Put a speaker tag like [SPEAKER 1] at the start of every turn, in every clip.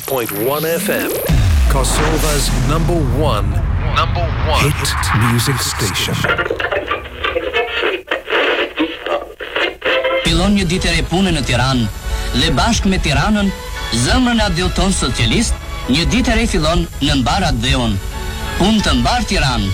[SPEAKER 1] 100.1 FM Kosova's number one number one hit music station
[SPEAKER 2] Fillon një ditë e re pune në Tiranë dhe bashkë me Tiranën
[SPEAKER 3] zemrën e atdheut tonë socialist një ditë e re fillon në mbarë atdheun punë të mbarë Tiranë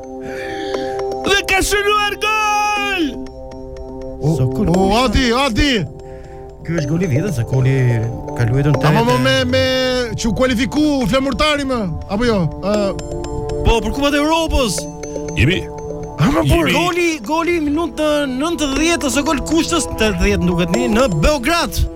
[SPEAKER 3] Dhe
[SPEAKER 4] ka shënuar gol!
[SPEAKER 5] O,
[SPEAKER 6] o, Adi, Adi!
[SPEAKER 5] Ky është gol i vjetër se Koli ka luajtur te.
[SPEAKER 6] Ama me me që u kualifiku flamurtari më, apo jo? Ë
[SPEAKER 5] Po për Kupat e Evropës.
[SPEAKER 4] Jemi.
[SPEAKER 6] Ama por
[SPEAKER 5] goli, goli minutën 90 ose Gol Kushtës 80 duket në Beograd.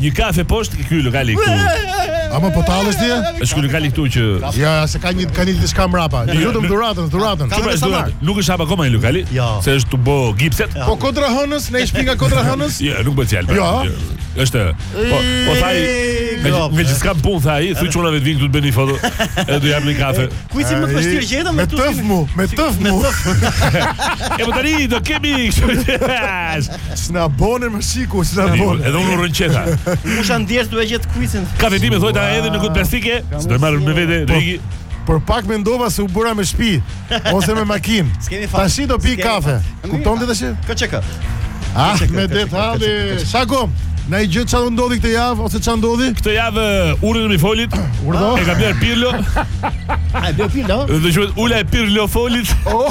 [SPEAKER 6] Një
[SPEAKER 4] kafe poshtë ke ky lokali këtu.
[SPEAKER 6] Ama po tallesh ti?
[SPEAKER 4] Është ky lokali këtu që
[SPEAKER 6] Ja, se ka një ka një diçka mbrapa.
[SPEAKER 4] Ju
[SPEAKER 6] lutem dhuratën, dhuratën.
[SPEAKER 5] Ka
[SPEAKER 4] me
[SPEAKER 5] samar.
[SPEAKER 4] Nuk është hapur akoma një lokali,
[SPEAKER 5] jo.
[SPEAKER 4] se është tu bo gipset.
[SPEAKER 6] Po Kodra Hënës, me shpi nga Kodra Hënës?
[SPEAKER 4] Jo, nuk bëhet fjalë.
[SPEAKER 6] Jo.
[SPEAKER 4] Është. Po, po
[SPEAKER 5] tha
[SPEAKER 4] ai meqë s'kam punë tha ai, thu çunave të vin këtu të bëni foto. Edhe do jap një kafe.
[SPEAKER 5] Kuj si më të vështirë që jeta
[SPEAKER 6] me tëf mu, me tëf mu.
[SPEAKER 4] E po tani do kemi
[SPEAKER 6] S'na bone më shiku, s'na bone.
[SPEAKER 4] Edhe unë rrënqeta.
[SPEAKER 5] Musha ndjesë duhet gjithë kuisin.
[SPEAKER 4] Kafen di me, thoja ta edhe në gotë plastike, së të marrë me vete, po,
[SPEAKER 6] Regi. Por pak mendova se u bëra me shpi, ose me makinë.
[SPEAKER 5] S'kemi fa.
[SPEAKER 6] Tashi do pi kafe. Kupton të
[SPEAKER 5] dhe
[SPEAKER 6] shi?
[SPEAKER 5] Këtë
[SPEAKER 6] që
[SPEAKER 5] këtë.
[SPEAKER 6] Ah,
[SPEAKER 5] me
[SPEAKER 6] dhe
[SPEAKER 5] thali.
[SPEAKER 6] Sa kom? Nai gjë që do ndodhi këtë javë, ose që ndodhi?
[SPEAKER 4] Këtë javë, uh, urën e Mifolit.
[SPEAKER 6] Urdo?
[SPEAKER 4] E ka blerë Pirlo.
[SPEAKER 5] A, e blerë Pirlo?
[SPEAKER 4] Dhe që
[SPEAKER 5] ura e
[SPEAKER 4] Pirlo folit. Oh.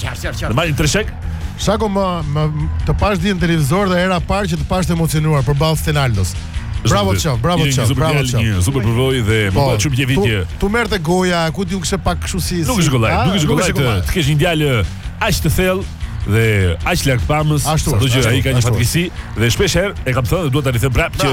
[SPEAKER 4] Çar çar çar. Marrin
[SPEAKER 5] trishek. Shako
[SPEAKER 3] më,
[SPEAKER 6] më të pashë dje në televizor dhe hera parë që të pashë të emocionuar përballë Stenaldos. Bravo Çaf, bravo
[SPEAKER 3] Çaf,
[SPEAKER 6] bravo Çaf.
[SPEAKER 3] Një super përvojë dhe më
[SPEAKER 6] po,
[SPEAKER 3] pa çu
[SPEAKER 6] bje
[SPEAKER 3] vitje.
[SPEAKER 6] T'u, t'u merrte goja, ku di unë kishe pak kështu si.
[SPEAKER 3] Nuk është
[SPEAKER 6] kollaj,
[SPEAKER 3] nuk është kollaj të, të kesh një djalë aq të thellë dhe aq largpamës,
[SPEAKER 6] ashtu
[SPEAKER 3] që ai ka një fatkeqësi dhe shpeshherë e kam thënë dhe duhet ta rithem prapë që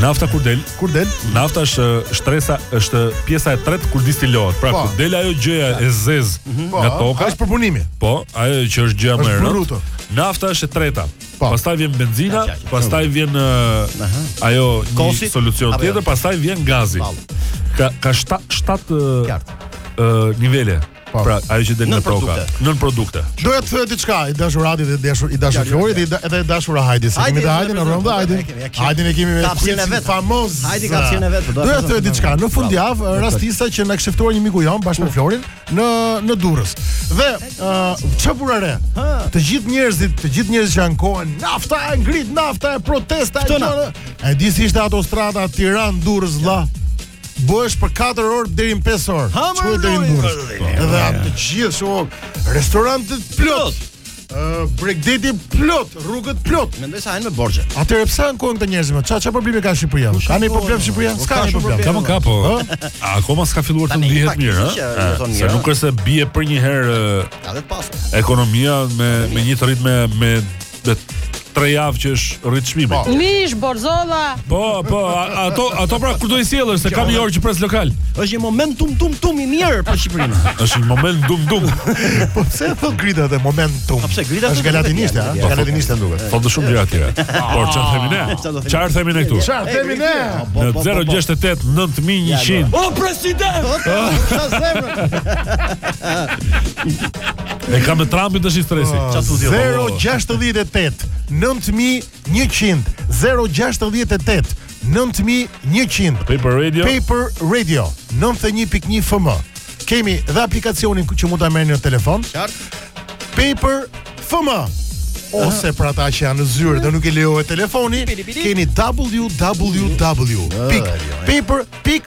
[SPEAKER 6] Nafta
[SPEAKER 3] kur del?
[SPEAKER 6] Kur del?
[SPEAKER 3] Nafta është shtresa, është pjesa e tretë kur distilohet. Pra,
[SPEAKER 6] po.
[SPEAKER 3] kur del ajo gjëja e zezë
[SPEAKER 6] mhm.
[SPEAKER 3] nga po. toka,
[SPEAKER 6] është përpunimi.
[SPEAKER 3] Po, ajo që është gjëja më e rëndë. Nafta është e treta.
[SPEAKER 6] Po.
[SPEAKER 3] Pastaj vjen benzina, pastaj vjen ajo një solucion tjetër, pastaj vjen gazi. Ka ka 7 7 nivele.
[SPEAKER 6] Po.
[SPEAKER 3] Pra, ajo që del nga toka, nënprodukte.
[SPEAKER 6] Doja të thoja diçka, i dashur Adi dhe dashur i dashur Flori dhe edhe i dashur Hajdi, se kemi dhe Hajdin në
[SPEAKER 4] rrugë,
[SPEAKER 6] Hajdin. Hajdin e kemi me
[SPEAKER 4] kapsin e vet.
[SPEAKER 6] Famoz.
[SPEAKER 4] Hajdi kapsin e vet. Doja të thoja
[SPEAKER 6] diçka, në fundjavë rastisa që na kish ftuar një miku jonë bashkë me Florin në në Durrës. Dhe çfarë vë re? Të gjithë njerëzit, të gjithë njerëzit që ankohen, nafta u ngrit, nafta e protesta e çfarë? E di si ishte autostrada Tiranë-Durrës, vlla. bëhesh për 4 orë deri në 5 orë. Çfarë deri në burg. Edhe atë të gjithë janë restorantet plot. Uh, bregdeti plot, rrugët plot.
[SPEAKER 4] Mendoj se hajnë me borxhe.
[SPEAKER 6] Atëherë pse ankohen këta njerëz më? Çfarë çfarë problemi ka Shqipëria? Ka ndonjë problem Shqipëria? S'ka
[SPEAKER 4] ndonjë
[SPEAKER 6] problem.
[SPEAKER 3] Ka më ka po. Akoma s'ka filluar të ndihet mirë,
[SPEAKER 4] ha?
[SPEAKER 3] Se nuk është se bie për një herë.
[SPEAKER 4] Ka vetë pas.
[SPEAKER 3] Ekonomia me me një ritëm me me tre javë që është rrit çmimi. Po.
[SPEAKER 7] Mish borzolla.
[SPEAKER 3] Po, po, ato ato pra kur do i sjellësh lekët se kam një orë që pres lokal.
[SPEAKER 4] Është një moment tum tum tum i mirë për Shqipërinë.
[SPEAKER 3] Është një moment dum dum.
[SPEAKER 6] Po pse i thonë grita atë moment tum?
[SPEAKER 4] Po pse grita?
[SPEAKER 6] Është galatinisht,
[SPEAKER 4] a?
[SPEAKER 6] Galatinisht e duket.
[SPEAKER 3] Po të shumë gjëra tjera. Por çfarë themi ne? Çfarë themi ne këtu?
[SPEAKER 6] Çfarë themi ne?
[SPEAKER 3] Në 068 9100.
[SPEAKER 4] O president! Sa zemër.
[SPEAKER 3] E ka me Trumpin tashi stresi.
[SPEAKER 4] Ah, Çfarë tutje,
[SPEAKER 6] 068 9100 068 9100
[SPEAKER 3] Paper Radio.
[SPEAKER 6] Paper Radio 91.1 FM. Kemi dhe aplikacionin ku- që mund ta merrni në telefon. Paper FM. Ose për ata që janë në zyrë dhe nuk i lejohet telefoni, keni www.paper.fm.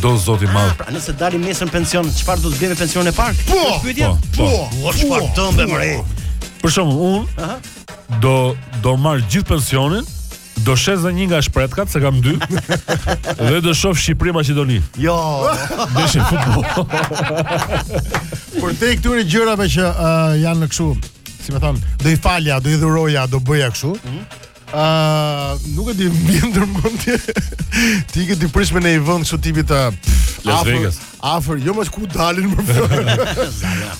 [SPEAKER 3] Do zoti madh.
[SPEAKER 4] Ah, pra nëse dalim nesër në pension, çfarë do të bëjmë me pensionin e parë?
[SPEAKER 6] Po,
[SPEAKER 4] pyetja.
[SPEAKER 3] Po,
[SPEAKER 6] po,
[SPEAKER 4] po, po çfarë do bëjmë ne?
[SPEAKER 3] Për shembull, un do do marr gjithë pensionin, do shes dhe një nga shpretkat, se kam dy, dhe do shof Shqipëri Maqedoni.
[SPEAKER 4] Jo.
[SPEAKER 3] Do shof futboll.
[SPEAKER 6] Por te këtyre gjërave që uh, janë në kështu, si më thon, do i falja, do i dhuroja, do bëja kështu. Mm -hmm. A, nuk e di, më vjen ndër mendje. T'i kem t'i prishja në një vend kështu tipi të
[SPEAKER 3] Las
[SPEAKER 6] afër-
[SPEAKER 3] Vegas.
[SPEAKER 6] Afër, jo më ku dalin më fjalë.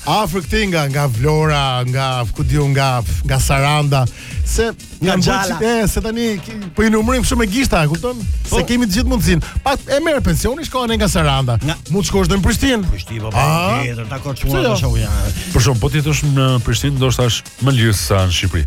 [SPEAKER 6] afër këtej nga nga Vlora, nga ku di unë nga nga Saranda, se
[SPEAKER 4] Nga
[SPEAKER 6] janë bërë Jala. qit- e, se tani ki- po i numërim kështu me gishta, e kupton? Se kemi të gjithë mundësinë. Pak e merr pensionin, shkon nga Saranda.
[SPEAKER 4] Nga-
[SPEAKER 6] Mund të shkosh në Prishtinë.
[SPEAKER 4] Prishtinë, po,
[SPEAKER 6] A?
[SPEAKER 4] tjetër, dakord
[SPEAKER 6] Pse jo?
[SPEAKER 4] të shohë janë.
[SPEAKER 3] Për shembull, po të shkosh në Prishtinë, ndoshta është më lirë se sa në Shqipëri.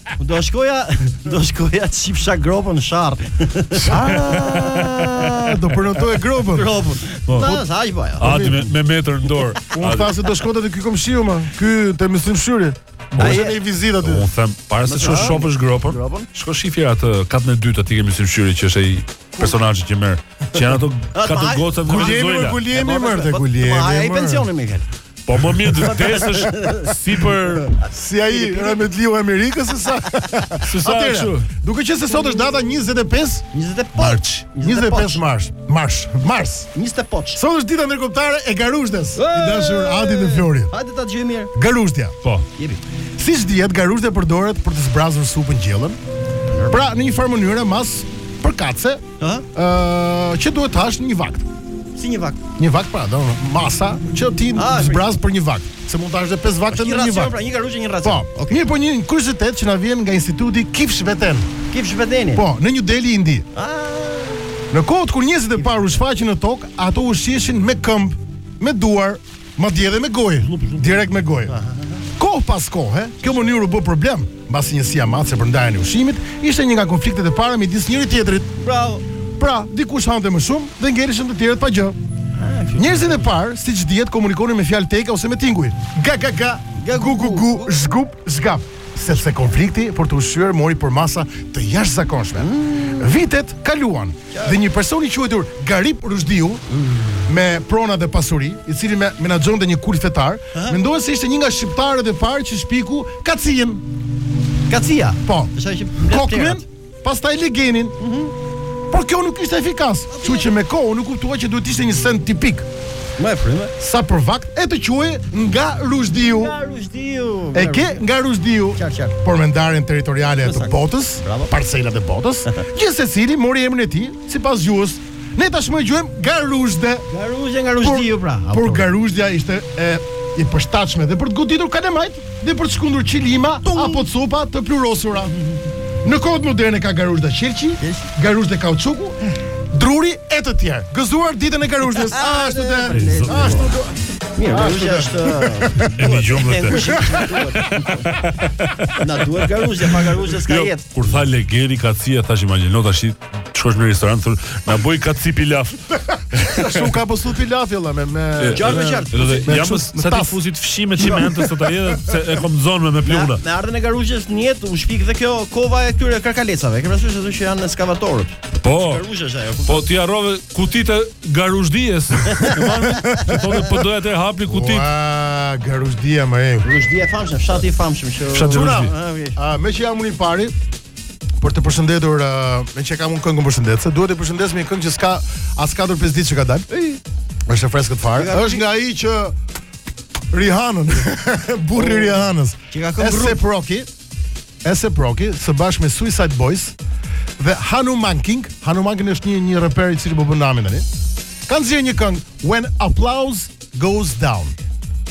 [SPEAKER 4] Do shkoja, do shkoja të shifja gropën në Sharrë.
[SPEAKER 6] Ah, do prenotoje gropën.
[SPEAKER 4] Gropën.
[SPEAKER 3] Po.
[SPEAKER 4] Ta sa aq po.
[SPEAKER 3] Ati me, me metër në dorë.
[SPEAKER 6] Unë thashë se do shkonte te ky komshiu mo, ky te Myslym Shyri. Po je në vizitë aty.
[SPEAKER 3] Unë them, para se të shkosh shohësh gropën,
[SPEAKER 4] gropën?
[SPEAKER 3] shko shifje atë katin e dytë aty ke Myslym Shyri që është ai personazhi që merr. Që janë ato
[SPEAKER 4] katër
[SPEAKER 3] goca më
[SPEAKER 6] Guljemi, Guljemi më
[SPEAKER 4] të
[SPEAKER 6] Guljemi.
[SPEAKER 4] Ai pensionin Miguel.
[SPEAKER 3] Po më mirë të vdesësh si për
[SPEAKER 6] si ai Rametliu i Amerikës se sa.
[SPEAKER 3] Se sa kështu.
[SPEAKER 6] Duke qenë se sot është data 25
[SPEAKER 4] 25
[SPEAKER 6] mars. 25 mars. Mars. Mars.
[SPEAKER 4] 25.
[SPEAKER 6] Sot është dita ndërkombëtare e garuzhdës. I dashur Adi dhe Flori.
[SPEAKER 4] Hajde ta dëgjojmë mirë.
[SPEAKER 6] Garuzhdja.
[SPEAKER 3] Po.
[SPEAKER 4] Jepi.
[SPEAKER 6] Siç dihet, garuzhdja përdoret për të zbrazur supën gjellën. Pra, në një farë mënyre masë përkatëse
[SPEAKER 4] Ëh?
[SPEAKER 6] Ëh, që duhet të hash një vakt.
[SPEAKER 4] Si një vakt.
[SPEAKER 6] Një vakt pra, domethënë masa që ti
[SPEAKER 4] ah,
[SPEAKER 6] zbraz për një vakt. Se mund të hash edhe pesë vakte në një vakt.
[SPEAKER 4] Pra, një garuzhde, një racion. Po.
[SPEAKER 6] Okay. Mirë, po një kuriozitet që na vjen nga Instituti Kifsh Veten.
[SPEAKER 4] Kifsh Veteni.
[SPEAKER 6] Po, në New Delhi, Indi.
[SPEAKER 4] Ah.
[SPEAKER 6] Në kohët kur njerëzit e parë u shfaqën në tokë, ato ushqeshin me këmbë, me duar, Madje edhe me gojë, direkt me gojë. Kohë pas kohe, kjo mënyrë u bë problem, mbasi njësia matëse për ndarjen e ushqimit ishte një nga konfliktet e para midis njëri-tjetrit.
[SPEAKER 4] Bravo.
[SPEAKER 6] Pra, dikush hante më shumë dhe ngeleshin të tjerët pa gjë. Njerëzit e parë, siç dihet, komunikonin me fjalë teke ose me tinguj. Ga ga ga, ga gu gu gu, zhgup, zhgap. sepse konflikti për t'u ushqyer mori përmasa të jashtëzakonshme. Vitet kaluan dhe një person i quajtur Garip Ruzhdiu me prona dhe pasuri, i cili menaxhonte një kult fetar, mendohet se ishte një nga shqiptarët e parë që shpiku kacinë.
[SPEAKER 4] Kacia.
[SPEAKER 6] Po.
[SPEAKER 4] Është ajo që
[SPEAKER 6] kokmen Pastaj legenin, por kjo nuk ishte efikas, kështu që me kohë u kuptua që duhet të ishte një send tipik.
[SPEAKER 4] Më e frymë.
[SPEAKER 6] Sa për vakt e të quhej nga Ruzhdiu.
[SPEAKER 4] Nga Ruzhdiu.
[SPEAKER 6] E ke nga Ruzhdiu.
[SPEAKER 4] Qartë, qartë.
[SPEAKER 6] Por me ndarjen territoriale të botës, parcelat e botës, gjithsecili mori emrin e tij sipas gjuhës. Ne tashmë e quajmë Garuzhde.
[SPEAKER 4] Garuzhde nga Ruzhdiu pra.
[SPEAKER 6] Por Garuzhdja ishte e përshtatshme dhe për të goditur kalamajt. dhe për të shkundur qilima apo copa të plurosura. Në kohët moderne ka garuzhde qelqi, garuzhde kauçuku, druri e të tjerë. Gëzuar ditën e garuzhdes. Ashtu të. Ashtu të.
[SPEAKER 4] Mirë, garuzhdja është
[SPEAKER 3] e më gjumë
[SPEAKER 4] të. Na duhet garuzhdja, pa garuzhdja s'ka
[SPEAKER 3] jo,
[SPEAKER 4] jetë.
[SPEAKER 3] Kur tha legeni, kacia tash imagjino tash shkosh në restorant thu na bjer kaci pilaf.
[SPEAKER 8] Shumë ka posu pilaf jo me me
[SPEAKER 4] gjarë me gjarë.
[SPEAKER 3] Do të jam sa ti fuzit fshi me çimentë jo. sot ai edhe se e kom zonë me plumba.
[SPEAKER 4] Me ardhjen e garuzhdes në jetë u shpik dhe kjo kova e këtyre karkalecave. Ke parasysh ato që janë ekskavatorët.
[SPEAKER 3] Po.
[SPEAKER 4] Garuzhde është ajo.
[SPEAKER 3] Po ti harrove kutit e garuzhdes. Po do po doja të hapni kutit.
[SPEAKER 8] Ua garuzhdja më e.
[SPEAKER 4] Garuzhdja e famshme, fshati i famshëm që.
[SPEAKER 3] Fshati
[SPEAKER 8] i
[SPEAKER 3] famshëm.
[SPEAKER 4] Ah,
[SPEAKER 8] ah, meqë jam unë i pari, për të përshëndetur uh, meqë kam unë këngën përshëndetëse, duhet të përshëndes me këngë që s'ka as 4-5 ditë që ka dalë. Është e freskët fare. Është nga ai që Rihanën, burri oh, Rihanës.
[SPEAKER 4] Që ka këngë
[SPEAKER 8] ASAP Rocky, ASAP Rocky, së bashku me Suicide Boys dhe Hanumankind. Hanumankind është një reperi i cili po bën namin tani. Kanë zgjedhur një këngë When Applause Goes Down.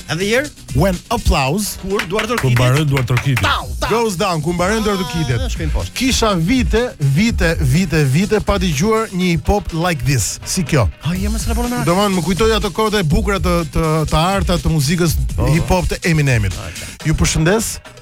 [SPEAKER 4] Edhe herë?
[SPEAKER 8] When applause
[SPEAKER 4] Kur duartrokitjet Kur
[SPEAKER 3] mbarojnë duartrokitjet Tau, tau
[SPEAKER 8] Goes down Kur mbarojnë duartrokitjet
[SPEAKER 4] ah, Shkojnë poshtë
[SPEAKER 8] Kisha vite, vite, vite, vite Pa dëgjuar një hip hop like this Si kjo
[SPEAKER 4] Ha, jem e së raponë me
[SPEAKER 8] Domethënë më kujtoj ato kohët e bukura të, të, të arta të muzikës oh. hip hop të Eminemit Ju përshëndes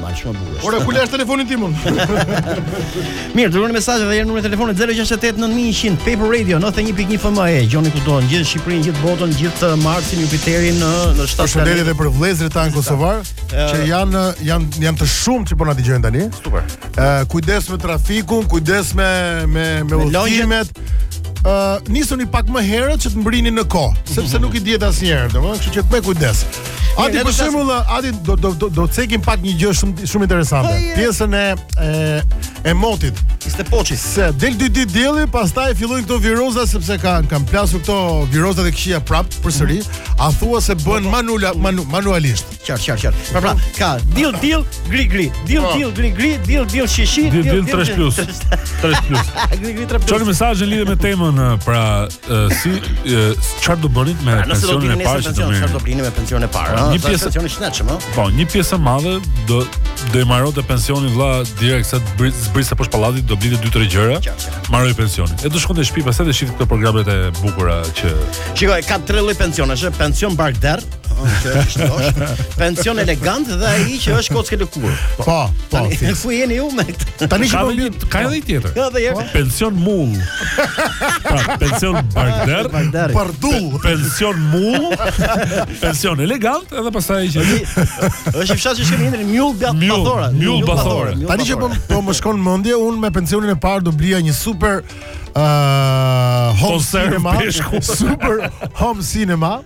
[SPEAKER 4] Mal shumë bukur.
[SPEAKER 6] Ora ku lash telefonin tim unë.
[SPEAKER 4] Mirë, dërgoni mesazhe dhe e keni numrin e telefonit 068 9100 Paper Radio 91.1 FM e gjoni kudo në gjithë Shqipërinë, gjithë botën, gjithë uh, Marsin, Jupiterin në në shtatë.
[SPEAKER 6] Përshëndetje edhe për vëllezërit tanë kosovar që janë janë janë të shumë që po na dëgjojnë tani.
[SPEAKER 4] Super.
[SPEAKER 6] Ë kujdes me trafikun, kujdes me me me udhëtimet. Ë nisuni pak më herët që të mbërrini në kohë, sepse nuk i dihet asnjëherë, domethënë, kështu që me kujdes.
[SPEAKER 4] Ati
[SPEAKER 6] për shembull, ati do do do do cekim pak një gjë shumë shumë interesante.
[SPEAKER 4] Po,
[SPEAKER 6] Pjesën e e e motit.
[SPEAKER 4] Ishte poçi.
[SPEAKER 6] Se del dy ditë dielli, pastaj fillojnë këto viroza sepse kanë kanë plasur këto virozat e këqija prap përsëri. Mhm. A thua se bëhen po, manula manu, manualisht?
[SPEAKER 4] Qartë, qartë, qartë. Pra, pra, ka diell diell gri gri, diell
[SPEAKER 6] po.
[SPEAKER 4] diell gri gri, diell diell shishi,
[SPEAKER 3] diell diell 3+. 3+.
[SPEAKER 4] Gri gri 3+.
[SPEAKER 3] Çfarë mesazhi, lidhet me temën pra si çfarë do bëni me
[SPEAKER 4] pra,
[SPEAKER 3] pensionin e parë që do
[SPEAKER 4] merrni? Çfarë do blini me pensionin e parë?
[SPEAKER 3] Një pjesë
[SPEAKER 4] pension i shëndetshëm, ëh.
[SPEAKER 3] Po, një pjesë e madhe do do e mbaronte pensionin vëlla direkt sa zbriste poshtë pallatit, do blite dy tre gjëra. Mbaroi pensioni. E do shkonte në shtëpi pastaj të shifte këto programet e bukura që
[SPEAKER 4] Shikoj, ka tre lloj pensionesh, pension barkderr, Pension elegant dhe ai që është kockë lëkurë.
[SPEAKER 6] Po, po. po
[SPEAKER 4] ku jeni ju me këtë?
[SPEAKER 6] Tani që po
[SPEAKER 3] vjen ka edhe tjetër.
[SPEAKER 4] Ka edhe po.
[SPEAKER 3] Pension mull. Pra, pension
[SPEAKER 4] barkderr,
[SPEAKER 6] bardull,
[SPEAKER 3] pension mull, pension elegant edhe pastaj që
[SPEAKER 4] është fshat që kemi ndër
[SPEAKER 3] mull
[SPEAKER 4] bjat
[SPEAKER 3] pathora. Mull
[SPEAKER 4] pathora.
[SPEAKER 6] Tani që po po më shkon mendja unë me pensionin e parë do blija një super uh, home cinema, super home cinema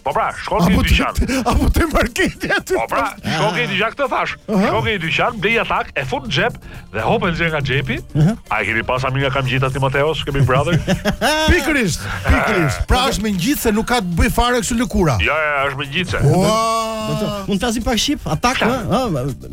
[SPEAKER 3] Po
[SPEAKER 4] pra,
[SPEAKER 9] shko ke dyqan.
[SPEAKER 6] Apo te marketi aty.
[SPEAKER 9] Po pra, shko ke dyqan këtë thashë. Shko ke dyqan, blej atak, e fut në xhep dhe hop e nxjerr nga xhepi. A keni pas amin nga kam gjithë aty Mateos, kemi brother.
[SPEAKER 6] Pikërisht, pikërisht. Pra është me ngjitës, nuk ka të bëj fare kështu lëkura.
[SPEAKER 9] Jo, jo, është me
[SPEAKER 6] ngjitës.
[SPEAKER 4] Mund të flasim pak shqip, atak, ëh.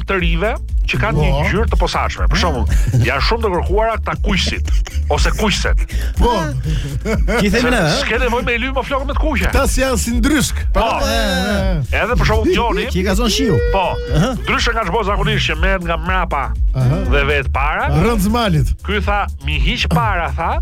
[SPEAKER 4] të
[SPEAKER 9] rinjve që kanë një
[SPEAKER 6] po.
[SPEAKER 9] ngjyrë të posaçme. Për shembull, janë shumë të kërkuara këta kuqësit ose kuqëset.
[SPEAKER 6] Po.
[SPEAKER 4] Si t'i themi ne, ha?
[SPEAKER 9] S'ke nevojë me ly më flokë me të kuqe.
[SPEAKER 6] Këta si janë si ndryshk.
[SPEAKER 9] Po.
[SPEAKER 6] po.
[SPEAKER 9] Edhe për shembull Joni,
[SPEAKER 4] që e ka zonë shiu.
[SPEAKER 9] Po. Ndryshe nga ç'bëhet zakonisht që merr nga mrapa dhe vete para.
[SPEAKER 6] Rënc malit.
[SPEAKER 9] Ky tha, "M'i hiq para", tha.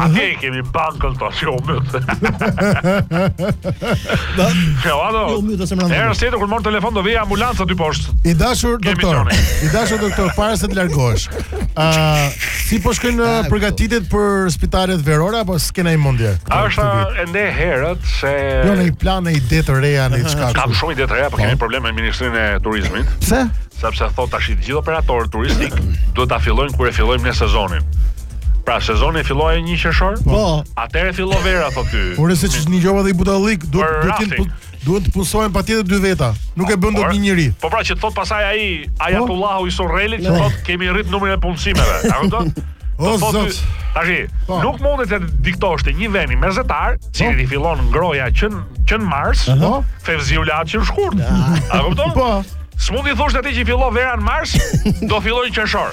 [SPEAKER 9] Ati i kemi bankën të që o
[SPEAKER 4] mytë. Që o ato,
[SPEAKER 9] herë tjetër kur marr telefon të vijë ambulancë aty poshtë.
[SPEAKER 6] I dashur doktor, i dashur doktor, para se të largohesh, uh, si po shkojnë përgatitjet për spitalet verore, apo s'kena hy ende?
[SPEAKER 9] A është ende herët se...
[SPEAKER 6] Jo, ndonjë plan, ndonjë ide të re, ndonjë diçka...
[SPEAKER 9] Kam shumë ide të reja, po kemi po. probleme me Ministrinë e Turizmit.
[SPEAKER 6] Pse?
[SPEAKER 9] Sepse thotë tash të gjithë operatorët turistikë duhet ta fillojnë kur e fillojmë ne sezonin. Pra sezoni filloi 1 qershor?
[SPEAKER 4] Po.
[SPEAKER 9] Atëherë fillon vera po ky.
[SPEAKER 6] Por se ç'është një gjoba dhe i budallik, duhet
[SPEAKER 9] Për
[SPEAKER 6] duhet të
[SPEAKER 9] rafting.
[SPEAKER 6] pun- duhet të punësohen patjetër dy veta. Nuk e bën dot
[SPEAKER 9] Por-
[SPEAKER 6] një njeri.
[SPEAKER 9] Po pra që të thot pasaj ai Ajatullahu i Surrelit që Po. thot kemi rrit numrin e punësimeve. A kupton?
[SPEAKER 6] O,
[SPEAKER 9] Të thotë
[SPEAKER 6] zot.
[SPEAKER 9] ky- Tashi,
[SPEAKER 6] Po.
[SPEAKER 9] nuk mundet t'i diktosh ti një vendi mesdhetar, që i fillon ngrohja që në- që në mars,
[SPEAKER 6] Po.
[SPEAKER 9] Fevziu lahat që në shkurt. A kupton?
[SPEAKER 6] Po.
[SPEAKER 9] S'mund i thosh atij që i fillon vera në mars, do fillojë qershor.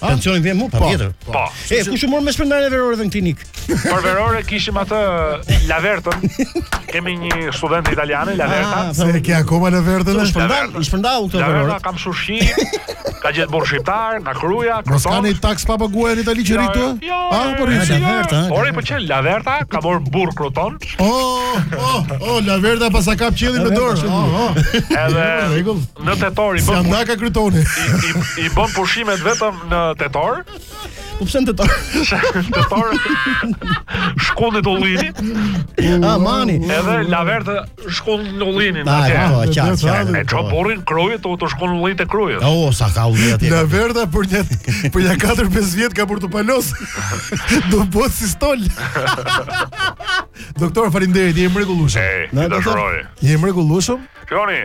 [SPEAKER 4] Tensioni vjen mu, patjetër.
[SPEAKER 9] Po. po.
[SPEAKER 4] E kush u mor me shpërndarjen e veroreve në klinik?
[SPEAKER 9] Për verore kishim atë Lavertën. Kemi një student italiane, Laverta.
[SPEAKER 4] Ah,
[SPEAKER 6] e ke akoma
[SPEAKER 4] Lavertën?
[SPEAKER 6] Është
[SPEAKER 4] shpërndar, i shpërndau këto verore.
[SPEAKER 9] Laverta kam nusi. Ka gjet burr shqiptar, nga Kruja, krutan.
[SPEAKER 6] Mos ka ndonjë taks pa paguar në Itali që rri
[SPEAKER 9] jo, jo,
[SPEAKER 6] Ah, po
[SPEAKER 4] rri Laverta.
[SPEAKER 9] Por i pëlqen Laverta, ka marr burr krutan.
[SPEAKER 6] Oh, oh, oh, Laverta paska kap qiellin me dorë. Oh, oh.
[SPEAKER 9] Edhe në tetor i bën.
[SPEAKER 6] Sa ndaka krutani.
[SPEAKER 9] I, i, i bën pushimet vetëm në tetor.
[SPEAKER 4] Po pse në tetor?
[SPEAKER 3] tetor. Shkundin ullinj.
[SPEAKER 4] Ah, mani.
[SPEAKER 3] Edhe Laverta shkund
[SPEAKER 4] ullinj.
[SPEAKER 3] Na
[SPEAKER 4] ja, ja, ja.
[SPEAKER 3] E çon burri në Krujë të të shkundi ullinj te Krujë.
[SPEAKER 4] O, sa ka ulli atje.
[SPEAKER 6] Laverta për nja për nja 4-5 vjet ka për t'u palos. Do bëhet si stol. Doktor, faleminderit, je
[SPEAKER 3] i
[SPEAKER 6] mrekullueshëm. Të
[SPEAKER 3] adhuroj.
[SPEAKER 4] Je i mrekullueshëm. Shkoni.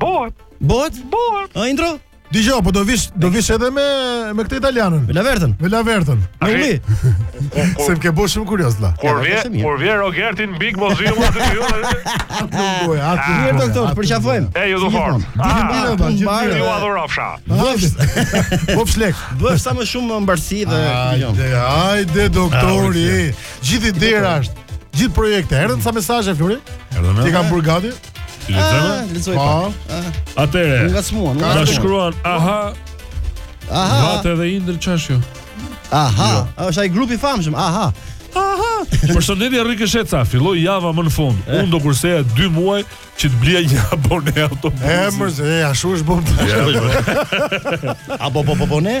[SPEAKER 3] Bohet.
[SPEAKER 4] Bohet?
[SPEAKER 3] Bohet.
[SPEAKER 4] A indro?
[SPEAKER 6] Dëgjo, po do vish, do vish edhe me me këtë italianën.
[SPEAKER 4] Me Lavertën.
[SPEAKER 6] Me Lavertën.
[SPEAKER 4] Me ullinj.
[SPEAKER 6] Se më ke bërë shumë kurioz la.
[SPEAKER 3] Kur vje, kur vje Rogertin Big Bosi me të
[SPEAKER 6] dy. Po ja, atë.
[SPEAKER 4] Mirë doktor,
[SPEAKER 6] të
[SPEAKER 4] përqafojmë.
[SPEAKER 3] E ju do fort.
[SPEAKER 6] Ditën
[SPEAKER 3] e
[SPEAKER 6] mirë, ah, ditën e
[SPEAKER 4] mirë.
[SPEAKER 3] Ju adhurofsha.
[SPEAKER 6] Bëfsh lek.
[SPEAKER 4] Bëfsh sa më shumë mbarësi dhe
[SPEAKER 6] Hajde, hajde doktori. Ah, Gjithë dera është. Gjithë projekte, erdhën ca mesazhe Flori?
[SPEAKER 3] Erdhën.
[SPEAKER 6] T'i kam bërë gati.
[SPEAKER 3] T'i lexojmë?
[SPEAKER 4] Ah, lexoj pa.
[SPEAKER 6] Po. Ah.
[SPEAKER 3] Atëre.
[SPEAKER 4] Nga smuan, nga
[SPEAKER 3] s'mban,
[SPEAKER 4] Na
[SPEAKER 3] shkruan, aha.
[SPEAKER 4] Aha.
[SPEAKER 3] Vate dhe Indrit ça është kjo.
[SPEAKER 4] Aha, jo. është ai grupi i famshëm. Aha. Aha.
[SPEAKER 3] Përshëndetje Derr i Kësheca, filloi java më në fund. Eh. Unë do kurseja 2 muaj që të blija një abone autobusi.
[SPEAKER 6] E mirë, e ashtu është bën.
[SPEAKER 4] Apo po po po ne?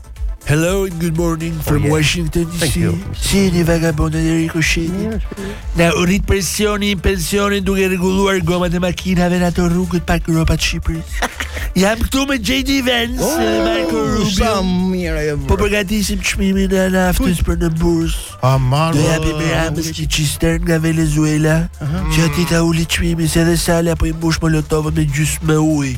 [SPEAKER 10] Hello and good morning oh, from oh,
[SPEAKER 4] yeah.
[SPEAKER 10] Washington DC.
[SPEAKER 4] Thank you.
[SPEAKER 10] Si jeni vagabondë e Derr i Kushi. Na u rrit presioni i tensionit duke rregulluar gomat e makinave në ato rrugët pa gropa të Shqipërisë. Jam këtu me JD Vance,
[SPEAKER 4] oh,
[SPEAKER 10] Marco Rubio.
[SPEAKER 4] Sa mirë ajo.
[SPEAKER 10] Po përgatisim çmimin e naftës për në bursë.
[SPEAKER 6] Ah, mirë.
[SPEAKER 10] Do japim me ëmbëls një cistern nga Venezuela. Uh -huh. Që t'jua uli çmimin se dhe Sala po i mbush molotovët me gjysmë
[SPEAKER 11] ujë.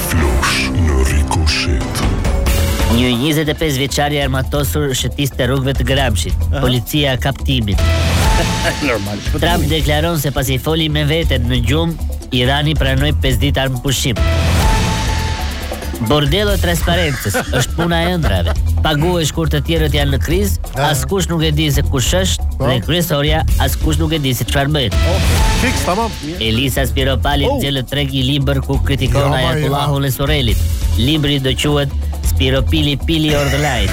[SPEAKER 11] Flosh në rikoshet.
[SPEAKER 12] Një 25 vjeçar i armatosur shëtiste rrugëve të Gramshit. Policia kap Timin.
[SPEAKER 4] Normal.
[SPEAKER 12] Trump deklaron se pasi foli me veten në gjumë, Irani pranoi 5 ditë armëpushim. Bordello e transparencës është puna e ëndrrave. Paguhesh kur të tjerët janë në krizë, askush nuk e di se kush është, po. dhe kryesorja askush nuk e di se çfarë bëhet.
[SPEAKER 6] Fiks, tamam.
[SPEAKER 12] Elisa Spiropali
[SPEAKER 4] oh.
[SPEAKER 12] nxjerr në treg një libër ku kritikon
[SPEAKER 6] ja,
[SPEAKER 12] Ajatollahun e Surrelit. Libri do quhet Spiropili Pili Or
[SPEAKER 4] dhe lajt.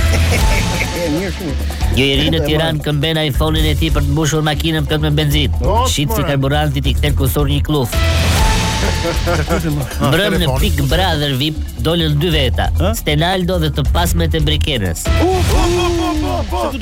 [SPEAKER 12] Një i ri në Tiranë këmben iPhone-in e tij për të mbushur makinën plot me benzinë. Shitësi
[SPEAKER 6] i
[SPEAKER 12] karburantit i kthen kusur një këllëf. Mbrëm në Big Brother VIP dolën dy veta, Stenaldo dhe të pasmet e
[SPEAKER 6] Brikenës.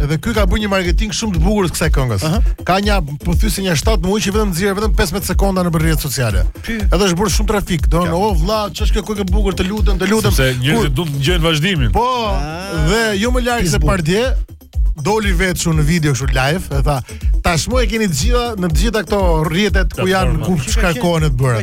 [SPEAKER 6] Edhe ky ka bërë një marketing shumë të bukur të kësaj këngës. Uh -huh. Ka një pothuajse një 7 muaj që vetëm nxjerr vetëm 15 sekonda në rrjetet sociale. Edhe është bërë shumë trafik. Domethënë o vlla, ç'është kjo këngë e bukur, të lutem, të lutem.
[SPEAKER 3] Se njerëzit duan të dëgjojnë vazhdimin.
[SPEAKER 6] Po, ah. dhe jo më larg se pardje, doli vetë shumë në video kështu live, e tha, tashmë e keni të gjitha në të gjitha këto rrjetet ku janë ku shkarkohen të bëra.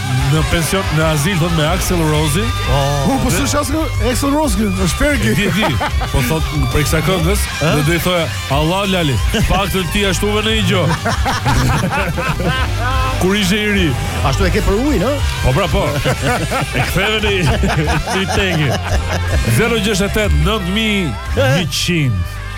[SPEAKER 3] në pension në azil thotë me Axl Rose-in.
[SPEAKER 6] Oh, po po s'është asnjë Axl Rose-in, është Fergi.
[SPEAKER 3] Di di. Po thot për kësaj këngës, do i thoja Allah Lali, faktën ti ashtu vë në një gjë. Kur ishe i ri,
[SPEAKER 4] ashtu e ke për ujin, ë?
[SPEAKER 3] Po pra po. E ktheve në ti tengi. 068 9100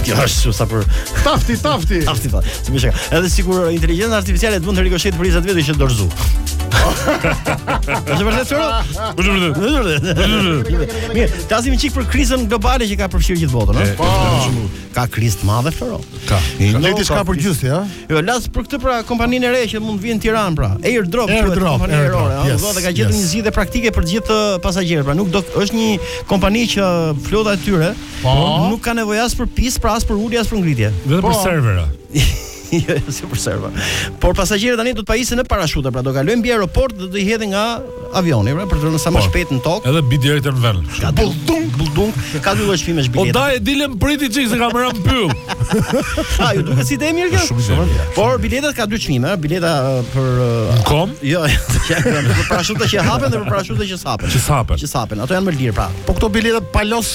[SPEAKER 4] Kjo është shumë sa për
[SPEAKER 6] Tafti, tafti.
[SPEAKER 4] tafti pa. Si më shaka. Edhe sikur inteligjenca artificiale të mund Rikoshet për 20 vjet që dorzu. Është vërtet Floro?
[SPEAKER 3] Është vërtet. Është vërtet.
[SPEAKER 4] Mirë, flasim një çik për krizën globale që ka përfshirë gjithë botën, ëh.
[SPEAKER 6] Po.
[SPEAKER 4] Ka krizë të madhe Floro.
[SPEAKER 3] Ka.
[SPEAKER 6] Ne diçka për gjysë, ja.
[SPEAKER 4] Jo, flas për këtë pra kompaninë e re që mund të vijë në Tiranë pra. Airdrop, quhet Airdrop, kompania e ajrore, ëh.
[SPEAKER 6] yes,
[SPEAKER 4] Do të ka gjetur
[SPEAKER 6] yes.
[SPEAKER 4] një zgjidhje praktike për të gjithë uh, pasagjerët. Pra nuk do është një kompani që flota e tyre
[SPEAKER 6] Po.
[SPEAKER 4] Nuk ka nevojë as për pistë, pra as për ulje, as për ngritje.
[SPEAKER 3] Vetëm po. për servera.
[SPEAKER 4] Jo, jo, si për serva. Por pasagjerët tani do të pajisen me parashute, pra do kalojnë mbi aeroport dhe do i hedhin nga avioni, pra për të rënë sa më
[SPEAKER 3] po.
[SPEAKER 4] shpejt në tokë.
[SPEAKER 3] Edhe bie direkt në vend.
[SPEAKER 4] Ka buldum, buldum. Ka dy lloj çmimesh bileta.
[SPEAKER 3] Po dale Dilan prit një çik se s'e kam mbyll.
[SPEAKER 4] Ha ju duket si ide e mirë kjo?
[SPEAKER 3] Shumë mirë.
[SPEAKER 4] Por biletat ka dy çmime, bileta për uh,
[SPEAKER 3] kom?
[SPEAKER 4] Jo, jo për parashute që hapen dhe për parashute që s'hapen.
[SPEAKER 3] Që s'hapen.
[SPEAKER 4] Që s'hapen. Ato janë më lirë pra.
[SPEAKER 6] Po këto
[SPEAKER 3] bileta
[SPEAKER 6] pa los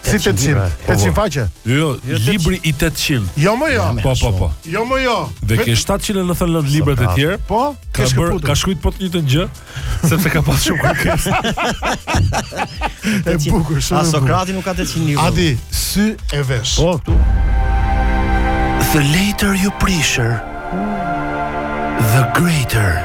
[SPEAKER 6] Si 800 800 libra.
[SPEAKER 4] Po,
[SPEAKER 6] po.
[SPEAKER 3] 800
[SPEAKER 6] faqe.
[SPEAKER 3] Jo, jo, Jo, libri i 800.
[SPEAKER 6] Jo më jo.
[SPEAKER 3] Po, po, po.
[SPEAKER 6] Jo më jo.
[SPEAKER 3] Dhe ke 799 libra të tjerë.
[SPEAKER 6] Po,
[SPEAKER 3] Ka,
[SPEAKER 6] ke
[SPEAKER 3] bër,
[SPEAKER 6] shkëputur.
[SPEAKER 3] ka shkruajt po të njëjtën gjë, sepse ka pas shumë kërkesë.
[SPEAKER 6] e bukur shumë. A e bukur.
[SPEAKER 4] Sokrati nuk ka 800 libra.
[SPEAKER 6] Adi, sy e vesh.
[SPEAKER 4] Po, këtu.
[SPEAKER 10] The later you pressure, the greater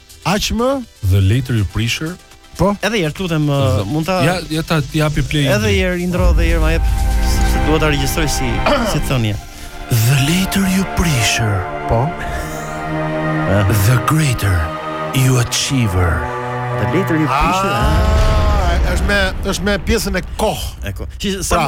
[SPEAKER 6] Aq më
[SPEAKER 3] the later you pressure.
[SPEAKER 6] Po.
[SPEAKER 4] Edhe herë lutem mund ta
[SPEAKER 3] Ja, ja ta japi play.
[SPEAKER 4] Edhe herë Indro dhe herë ma jep se dua ta regjistroj si si thënie.
[SPEAKER 10] The later you pressure.
[SPEAKER 6] Po.
[SPEAKER 10] The greater you achiever.
[SPEAKER 4] The later you pressure.
[SPEAKER 6] Ah, është me është me pjesën e
[SPEAKER 3] kohës.
[SPEAKER 4] E
[SPEAKER 3] kohës. Pra,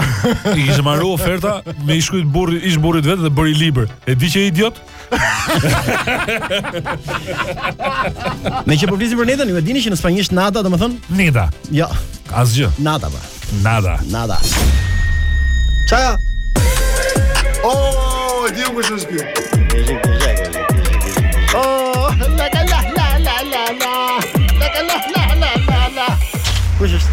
[SPEAKER 6] I
[SPEAKER 3] kishte marrë oferta me i shkrujt burri, ish burrit vetë dhe bëri libër. E di që e idiot?
[SPEAKER 4] Meqë po flisim për Nadën, ju e dini që në spanjisht nada, domethënë?
[SPEAKER 3] Neda.
[SPEAKER 4] Jo,
[SPEAKER 3] Asgjë.
[SPEAKER 4] nada pra.
[SPEAKER 3] Nada.
[SPEAKER 4] Nada. Çaja.
[SPEAKER 6] Oh, e di unë kush është ky.
[SPEAKER 4] Kush është?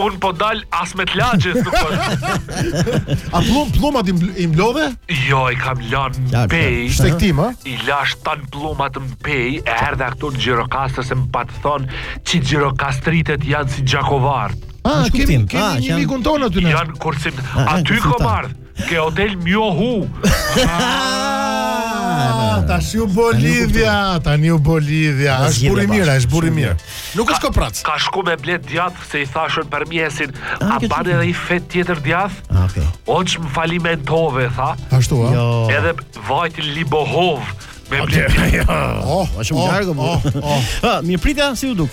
[SPEAKER 6] Un
[SPEAKER 9] po dal as me
[SPEAKER 6] të lagjes s'u po. A pllum pllumat i mbl- i mblodhe?
[SPEAKER 9] Jo, i kam lan Qartë, Pejë.
[SPEAKER 4] qartë.
[SPEAKER 9] Ishte
[SPEAKER 6] këtim, ha?
[SPEAKER 9] I lash tan pllumat në Pejë, e erdha këtu në Gjirokastër se më pat thon që gjirokastritët janë si gjakovart.
[SPEAKER 6] Ah,
[SPEAKER 4] Në
[SPEAKER 6] kemi
[SPEAKER 4] shkuptim.
[SPEAKER 6] kemi
[SPEAKER 4] Ah,
[SPEAKER 6] një
[SPEAKER 4] janë-
[SPEAKER 6] mikun tonë aty në.
[SPEAKER 9] Janë kursim.
[SPEAKER 4] Ah,
[SPEAKER 9] Aty
[SPEAKER 4] janë
[SPEAKER 9] kom
[SPEAKER 4] konsultant.
[SPEAKER 9] ardh. Ke hotel mjohu.
[SPEAKER 6] Ah, tash ju bo lidhja, tani ju bo
[SPEAKER 4] lidhja.
[SPEAKER 6] Është
[SPEAKER 4] zgjidhje
[SPEAKER 6] burri mirë,
[SPEAKER 4] bashkë,
[SPEAKER 6] është burri mirë. Nuk është koprac.
[SPEAKER 9] Ka shku me blet djath se i thashën për mjesin. A
[SPEAKER 4] kjo
[SPEAKER 9] ban
[SPEAKER 4] çudi.
[SPEAKER 9] edhe i fetë tjetër djath?
[SPEAKER 4] Ah,
[SPEAKER 9] Okej. Oç më falimentove, tha.
[SPEAKER 6] Ashtu, a?
[SPEAKER 4] Jo.
[SPEAKER 9] Edhe vajti Libohovë me blet.
[SPEAKER 6] Oh,
[SPEAKER 4] Është shumë
[SPEAKER 6] larg
[SPEAKER 4] apo? Oh,
[SPEAKER 6] oh.
[SPEAKER 4] Ah, mikpritja si u duk.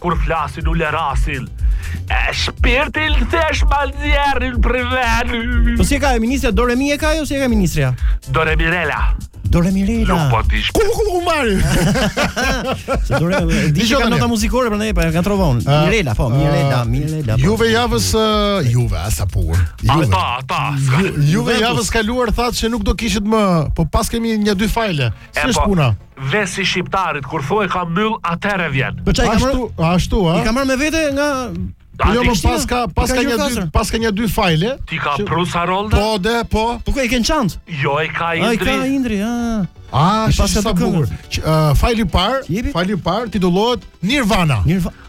[SPEAKER 6] Kur flasin ulërasin. E shpirti në
[SPEAKER 4] thesh ma njerin për veni.
[SPEAKER 9] Po
[SPEAKER 4] si e ka e ministrja Doremi e ka ajo si e ka ministrja? Doremirela. Doremirela.
[SPEAKER 9] Nuk po ti shpirti.
[SPEAKER 6] Ku ku marri?
[SPEAKER 4] Se Doremi, di që ka nota muzikore prandaj po e ngatërron.
[SPEAKER 6] Ah,
[SPEAKER 4] Mirela, po, Mirela,
[SPEAKER 6] ah,
[SPEAKER 4] Mirela. Po.
[SPEAKER 6] Juve javës eh, Juve sa po. Juve.
[SPEAKER 9] Ata, ata.
[SPEAKER 6] Juve javës së kaluar thatë se nuk do kishit më, po paskemi nja dy fajle. Si është
[SPEAKER 9] po.
[SPEAKER 6] puna?
[SPEAKER 9] Vesi i shqiptarit kur thue u mbyll atëre vjen.
[SPEAKER 4] Po çaj kamë?
[SPEAKER 6] Ashtu, a?
[SPEAKER 4] I kam marrë me vete nga
[SPEAKER 6] Jo më
[SPEAKER 4] paska
[SPEAKER 6] paska një dy paska nja dy fajle.
[SPEAKER 9] T'i ka pru Sarolda?
[SPEAKER 6] Po de, po.
[SPEAKER 4] Po ku e ke çantën?
[SPEAKER 9] Jo, e ka
[SPEAKER 4] Indri. A i ka
[SPEAKER 9] Indri,
[SPEAKER 4] ah.
[SPEAKER 6] Ah,
[SPEAKER 4] paska
[SPEAKER 6] sa bukur. Fajli i parë, fajli i parë titullohet Nirvana.
[SPEAKER 4] Nirvana.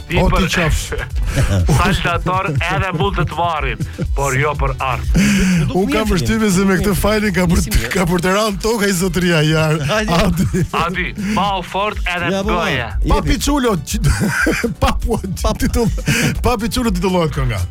[SPEAKER 6] ti o,
[SPEAKER 9] për saltator edhe mund të të marrin, por jo për art.
[SPEAKER 6] Un kam përshtypje se me këtë fajlin ka për ka për të rënë tok ai zotëria ja. Adi.
[SPEAKER 9] Adi, pa ju fort edhe në
[SPEAKER 4] gojë.
[SPEAKER 9] Pa
[SPEAKER 6] piçulo. Pa po titull. Pa piçulo titullohet kënga.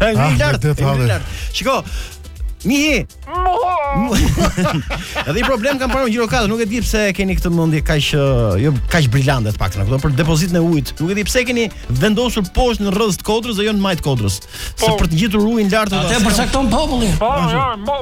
[SPEAKER 4] Ai ngri
[SPEAKER 6] ah,
[SPEAKER 4] lart, ngri lart. Shiko, Mihi. Edhe një problem kam pak Gjirokastër, nuk e di pse keni këtë mendje kaq jo kaq brilante, të paktën, kupton, për depozitën e ujit. Nuk e di pse e keni vendosur poshtë në rrëzë të kodrës dhe jo në majë të kodrës. Se po. për të ngjitur ujin lart
[SPEAKER 13] atë.
[SPEAKER 9] Atë
[SPEAKER 6] e përcakton populli.
[SPEAKER 4] Po, jo,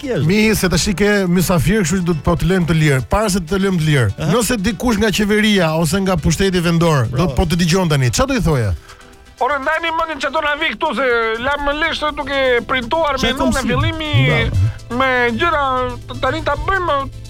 [SPEAKER 4] Kjo është.
[SPEAKER 6] Miri, se tashi ke mysafir, kështu që do të po të lëmë të lirë. Para se të lëmë të lirë, nëse dikush nga qeveria ose nga pushteti vendor do të po të dëgjon tani, çfarë do i thoje?
[SPEAKER 9] Ore ndani mendjen që do na vini këtu se lamë lesht duke printuar Çfarë
[SPEAKER 4] menu
[SPEAKER 9] nga
[SPEAKER 4] komsi?
[SPEAKER 9] fillimi me gjëra tani ta bëjmë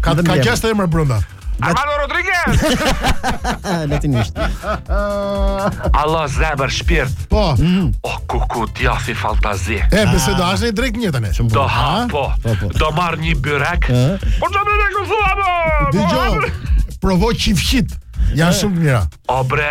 [SPEAKER 4] Ka
[SPEAKER 6] ka gjashtë emra brenda.
[SPEAKER 9] Armando Rodriguez.
[SPEAKER 4] Latinisht.
[SPEAKER 9] Allah zebër shpirt.
[SPEAKER 6] Po. Mm.
[SPEAKER 9] O kuku djathi fantazi.
[SPEAKER 6] E besoj do hash një drekë një tani.
[SPEAKER 9] Do ha, po. po, po. Do marr një byrek. Po çfarë do të konsua po?
[SPEAKER 6] Dëgjoj. Provo qifqitë. Janë shumë të mira.
[SPEAKER 9] O bre,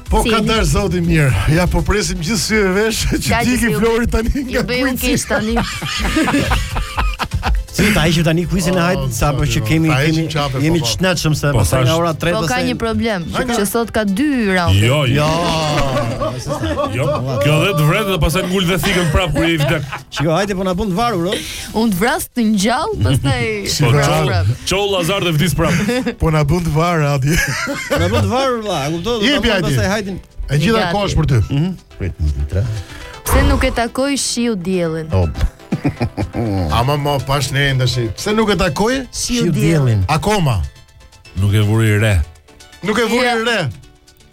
[SPEAKER 9] Po
[SPEAKER 3] si,
[SPEAKER 14] ka
[SPEAKER 6] dash zoti mirë. Ja po presim gjithë sy vesh që
[SPEAKER 14] ç'ti ke
[SPEAKER 6] Flori tani nga.
[SPEAKER 14] Ju
[SPEAKER 6] bëjmë
[SPEAKER 14] kuiz tani.
[SPEAKER 4] S'e heqim tani kuizin e hajt, sa po që kemi kemi jemi çnetshëm se
[SPEAKER 3] po
[SPEAKER 4] nga ora 3 do të.
[SPEAKER 14] Po ka një problem, që sot ka dy raunde.
[SPEAKER 3] Jo, jo.
[SPEAKER 4] Jo.
[SPEAKER 3] Kjo dhe të vret dhe pastaj ngul dhe thikën prapë për së vdek.
[SPEAKER 4] Shiko, hajde po na bën të varur, ëh.
[SPEAKER 14] Unë të vras të ngjall, pastaj
[SPEAKER 3] po
[SPEAKER 14] çol,
[SPEAKER 3] çol Lazar dhe vdis prap.
[SPEAKER 6] Po na bën të varur aty.
[SPEAKER 4] Na bën të varur, valla, e kuptoj, do
[SPEAKER 6] të
[SPEAKER 4] pastaj hajtin.
[SPEAKER 6] E
[SPEAKER 14] gjithë
[SPEAKER 6] koha është për ty.
[SPEAKER 4] Mhm. Prit, në tre.
[SPEAKER 14] Pse nuk e takoi shiu diellin?
[SPEAKER 4] Oh.
[SPEAKER 6] Ama më pash ne ndash. Pse nuk e takoi
[SPEAKER 14] shiu diellin?
[SPEAKER 6] Akoma.
[SPEAKER 3] Nuk e vuri re.
[SPEAKER 6] Nuk e vuri re.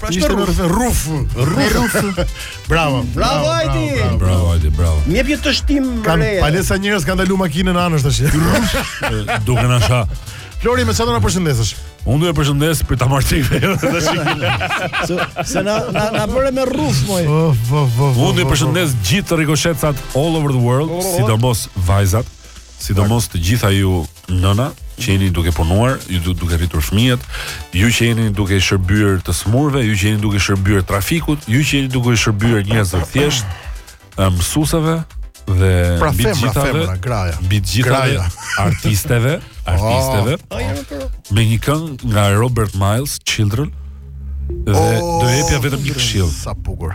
[SPEAKER 14] Pra ishte
[SPEAKER 4] rruf, rruf, rruf.
[SPEAKER 6] bravo,
[SPEAKER 4] bravo, Ajdi.
[SPEAKER 6] Bravo, bravo,
[SPEAKER 3] Ajdi, bravo.
[SPEAKER 4] Një jep një të shtim
[SPEAKER 6] kan,
[SPEAKER 4] reja.
[SPEAKER 6] Palesa njerëz kanë ndalu makinën anësh tash.
[SPEAKER 3] Duke na sha.
[SPEAKER 6] Flori, me çfarë na përshëndesësh?
[SPEAKER 3] Unë do të të përshëndes për ta marrë tive.
[SPEAKER 4] Se se na na na bëre me rruf moj.
[SPEAKER 6] Oh, oh, oh,
[SPEAKER 3] Unë do të përshëndes gjithë rikoshetat all over the world, sidomos vajzat, sidomos të gjitha ju nëna që jeni duke punuar, ju du, duke rritur fëmijët, ju që jeni duke shërbyer të smurve, ju që jeni duke shërbyer trafikut, ju që jeni duke shërbyer njerëzve të thjesht, mësueseve dhe
[SPEAKER 6] pra,
[SPEAKER 3] mbi
[SPEAKER 6] femra,
[SPEAKER 3] gjithave,
[SPEAKER 6] femra, graja.
[SPEAKER 3] Mbi gjithave
[SPEAKER 6] graja.
[SPEAKER 3] artisteve, oh. artisteve. Oh. Me një këngë nga Robert Miles, Children. Dhe oh, do ju jepja vetëm një këshill.
[SPEAKER 6] Sa bukur.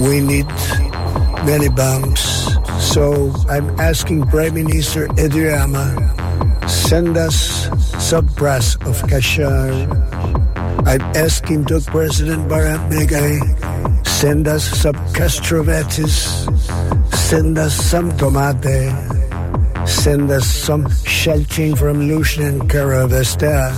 [SPEAKER 15] we need many bombs. So I'm asking Prime Minister Edi Rama, send us some press of Kashar. I'm asking the President Barak Begay, send us some Castrovetis, send us some Tomate, send us some shelting from Lushnyan Karavesta.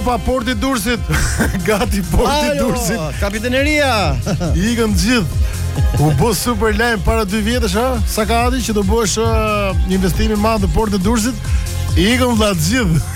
[SPEAKER 6] Opa, porti Durrësit. Gati porti
[SPEAKER 4] Ajo,
[SPEAKER 6] Durrësit.
[SPEAKER 4] Kapiteneria.
[SPEAKER 6] Ikën të gjithë. U bë super lajm para dy vjetësh, ha? Sa ka ardh që do bëhesh uh, një investim i madh në portin e Durrësit? Ikën vëlla të gjithë.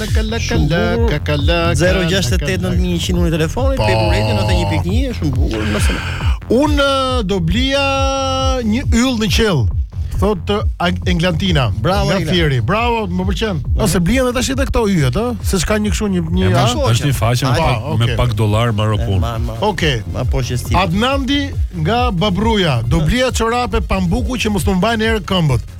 [SPEAKER 4] 0689110 numri
[SPEAKER 6] i
[SPEAKER 4] telefonit, po. Petur Redi në
[SPEAKER 3] të
[SPEAKER 4] një pikë një, është shumë bukur, më
[SPEAKER 6] së. Un do blija një yll në qiell. Thotë Englantina.
[SPEAKER 4] Bravo
[SPEAKER 6] Nga Fieri. Bravo, më pëlqen. Mhm. Ose blien edhe tash edhe këto yjet, ë, se ç'ka një kështu një një
[SPEAKER 3] ja, është një faqe me, pak, me pak
[SPEAKER 4] dollarë marokun.
[SPEAKER 6] Okej.
[SPEAKER 4] Ma po që
[SPEAKER 6] Adnandi nga Babruja, do blija çorape pambuku që mos të mbajnë erë këmbët.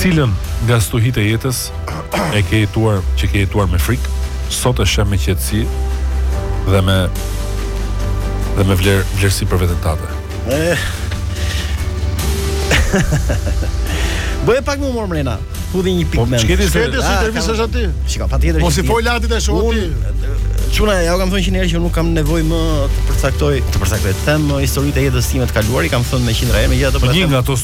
[SPEAKER 6] Cilën nga
[SPEAKER 4] stuhitë e
[SPEAKER 3] jetës e ke jetuar që ke jetuar me frikë, sot e sheh me qetësi dhe me dhe me vler, vlerësim për veten tënde.
[SPEAKER 4] Eh. Bëj pak më humor mrena. Hudhi një pikë
[SPEAKER 3] po,
[SPEAKER 4] mend.
[SPEAKER 3] Çketi se
[SPEAKER 6] ti intervista është aty.
[SPEAKER 4] Shiko, patjetër.
[SPEAKER 6] Po
[SPEAKER 4] si
[SPEAKER 6] fol atit e shoh ti.
[SPEAKER 4] Çuna, ja u kam thënë njëqind herë që nuk kam nevojë më të përcaktoj, të përcaktoj të them uh, historitë e jetës sime të kaluar, i kam thënë me qindra herë, megjithatë
[SPEAKER 3] po. Një nga ato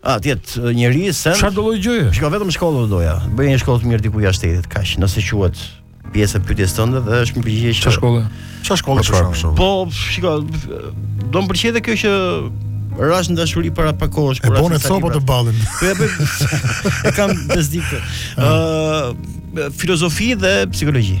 [SPEAKER 3] A të jetë njeri,
[SPEAKER 4] send.
[SPEAKER 3] Çfarë çdo lloj gjëje?
[SPEAKER 4] Shiko, vetëm shkollën do doja. Bëj një shkollë të mirë diku jashtë shtetit, kaq, nëse quhet pjesë e pyetjes tënde dhe është një përgjigje që
[SPEAKER 3] shkollë.
[SPEAKER 6] Çfarë
[SPEAKER 3] shkollë
[SPEAKER 6] për shkak?
[SPEAKER 4] Po, shiko, do më pëlqente kjo që rashë në dashuri para pak kohësh
[SPEAKER 6] kur bën copa të ballin.
[SPEAKER 4] Po ja e kam bezdi. Ë filozofi dhe psikologji.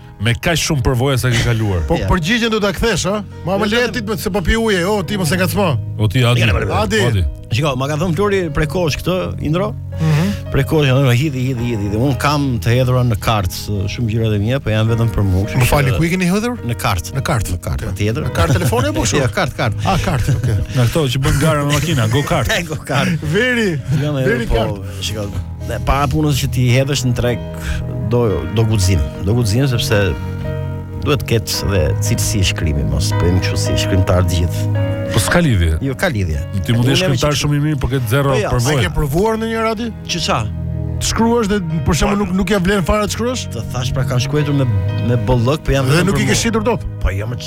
[SPEAKER 3] Me kaq shumë përvoja sa ke kaluar.
[SPEAKER 6] Po përgjigjen do ta kthesh, ha? Ma më
[SPEAKER 4] lëre
[SPEAKER 6] ti se po pi ujë, o ti mos e ngacmo.
[SPEAKER 3] O ti Adi.
[SPEAKER 6] Adi. Adi.
[SPEAKER 4] Shiko, ma ka thënë Flori prej kohësh këtë, Indro.
[SPEAKER 6] Mhm.
[SPEAKER 4] Mm prej kohësh më ka thënë hidhi, hidhi, hidhi. Dhe un kam të hedhura në kartë shumë gjëra të mia, po janë vetëm për mua.
[SPEAKER 6] Më falni, ku i keni hedhur?
[SPEAKER 4] Në kartë.
[SPEAKER 6] Në kartë,
[SPEAKER 4] në kartë. Në letër.
[SPEAKER 6] Në kartë telefoni apo kështu?
[SPEAKER 4] Jo, kartë, kartë.
[SPEAKER 6] Ah, kartë, okay.
[SPEAKER 3] Në këto që bën gara me makina, go kart.
[SPEAKER 4] Go kart.
[SPEAKER 6] Veri. Veri
[SPEAKER 4] po,
[SPEAKER 6] kart.
[SPEAKER 4] Shiko, pra puna është që t'i hedhësh në treg do do guxim, do guxim sepse duhet të ketë dhe cilësi shkrimi, mos bëhemi kështu si shkrimtarë të gjithë.
[SPEAKER 3] Po s'ka lidhje.
[SPEAKER 4] Jo, ka lidhje.
[SPEAKER 3] Ti mund të jesh shkrimtar shumë i mirë, por ke zero
[SPEAKER 4] po, jo, përvojë.
[SPEAKER 6] A e
[SPEAKER 3] ke
[SPEAKER 6] provuar ndonjë radhë?
[SPEAKER 4] Që ça?
[SPEAKER 6] Të shkruash dhe për shembull nuk nuk ja vlen fare të shkruash?
[SPEAKER 4] Të thashë pra kam shkruar me me bollëk, po
[SPEAKER 6] janë
[SPEAKER 4] vetëm.
[SPEAKER 6] Dhe
[SPEAKER 4] nuk
[SPEAKER 6] i ke shitur dot. Po
[SPEAKER 4] janë
[SPEAKER 3] jo,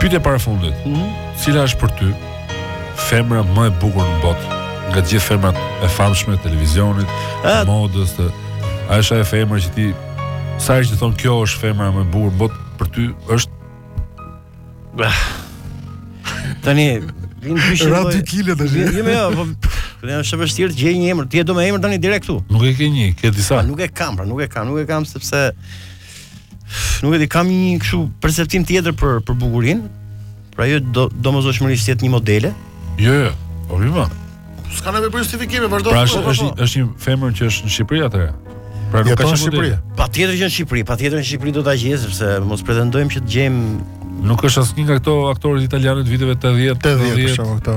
[SPEAKER 3] Pyetja para fundit.
[SPEAKER 4] Mm -hmm.
[SPEAKER 3] Cila është për ty femra më e bukur në botë? Nga të gjithë femrat e famshme të televizionit, të
[SPEAKER 4] ah.
[SPEAKER 3] modës, cila është ajo femra që ti sa e sheh thua kjo është femra më e bukur në botë për ty është ah.
[SPEAKER 4] Tani vin pyshin.
[SPEAKER 6] Ra 2 kg tash.
[SPEAKER 4] Jo, jo, po Më është e vështirë të gjej një emër. Ti e do me emër tani direkt këtu.
[SPEAKER 3] Nuk e ke një, ke disa.
[SPEAKER 4] Nuk e kam, pra, nuk e kam, nuk e kam sepse Nuk e di, kam një kështu perceptim tjetër për për bukurinë. Pra jo domosdoshmërisht të jetë një modele.
[SPEAKER 3] Jo, jo. Po mirë. Po.
[SPEAKER 16] S'ka nevojë për justifikime, vazhdo.
[SPEAKER 3] Pra është
[SPEAKER 16] po, po,
[SPEAKER 3] është
[SPEAKER 16] po.
[SPEAKER 3] është një femër që është në Shqipëri atëherë. Pra nuk ka
[SPEAKER 16] në Shqipëri.
[SPEAKER 4] Patjetër që në Shqipëri, patjetër në Shqipëri do ta gjej sepse mos pretendojmë që të gjejmë
[SPEAKER 3] nuk është asnjë nga këto aktoret italiane të viteve 80,
[SPEAKER 16] 80 për shkak këto.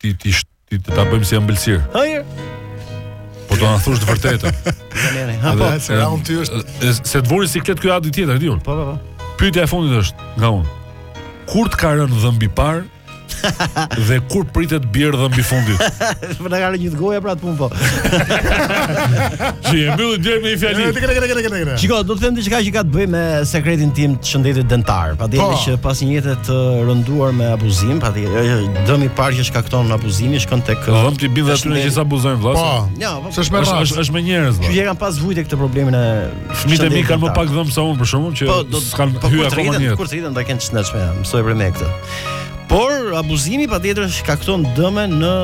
[SPEAKER 3] ti ti ti të ta bëjmë si ëmbëlsirë.
[SPEAKER 4] Haje.
[SPEAKER 3] Po do na thuash të vërtetën.
[SPEAKER 4] Gjeni, ha po,
[SPEAKER 16] se ra un ty është
[SPEAKER 3] se të vuri në siklet ky Adi tjetër, di unë.
[SPEAKER 4] Po, po, po.
[SPEAKER 3] Pyetja e fundit është nga unë. Kur të ka rënë dhëmbi i parë? dhe kur pritet të bjerë dhëmbi i fundit?
[SPEAKER 4] Po na kanë një goja për atë punë po.
[SPEAKER 3] Ti e mbyll derën me një fjali.
[SPEAKER 4] Shiko, do të them diçka që ka të bëjë me sekretin tim të shëndetit dentar. Pa dhe
[SPEAKER 16] po.
[SPEAKER 4] që pas një jetë të rënduar me abuzim, patjetër dëmi i parë që shkakton abuzimi, shkon te
[SPEAKER 3] kjo. Dhëmbët bien dhe atyre që s'abuzojnë vlasë.
[SPEAKER 16] Po,
[SPEAKER 4] ja, po,
[SPEAKER 16] është me rrasë.
[SPEAKER 3] Është, është me
[SPEAKER 4] njerës,
[SPEAKER 3] vlasë.
[SPEAKER 4] Që e kam pas vujt këtë problemin e
[SPEAKER 3] shëndetit dentar. Fmijët e mi kanë më pak dhëmbë se unë për shembull, që
[SPEAKER 4] po,
[SPEAKER 3] s'kanë
[SPEAKER 4] po,
[SPEAKER 3] hyrë akoma njëherë.
[SPEAKER 4] Kur të rriten, do kenë qëndeshme, ja, mësoj për me këtë. Por, abuzimi patjetër shkakton dëme në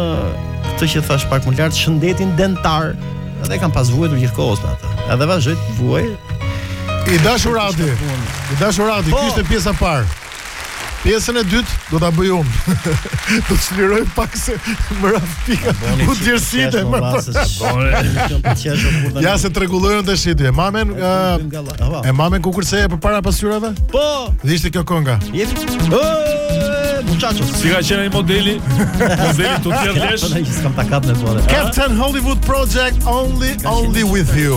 [SPEAKER 4] këtë që thashë pak më lart, shëndetin dentar. Edhe kam pas vuajtur gjithkohës me atë. Edhe vazhdoj të vuaj
[SPEAKER 16] I dashur Adi, i dashur Adi,
[SPEAKER 4] po.
[SPEAKER 16] kjo ishte pjesa e parë. Pjesën e dytë do ta bëj unë. do të të çliroj pak se më raftë pika. U djersite më pas. Ja se të rregulloj unë tashi. Mban mend, e mban mend kur kërceje përpara pasqyrave?
[SPEAKER 4] Po.
[SPEAKER 16] Dhe ishte kjo kënga.
[SPEAKER 4] Jep. Muchachos.
[SPEAKER 3] Si ka qenë ai modeli? Modeli të tjerë lesh.
[SPEAKER 16] Captain Hollywood Project only only with you.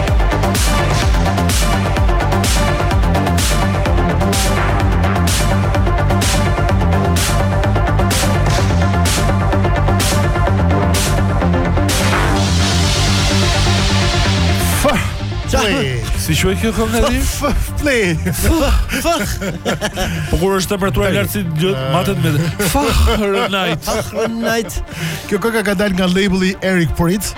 [SPEAKER 3] Si quhet kjo këngë tani?
[SPEAKER 6] Play. Fuck.
[SPEAKER 3] Po kur është temperatura e lartë si gjë, ah. matet me. Fuck
[SPEAKER 4] night. Night.
[SPEAKER 6] Kjo këngë ka dalë nga labeli Eric
[SPEAKER 3] Prydz.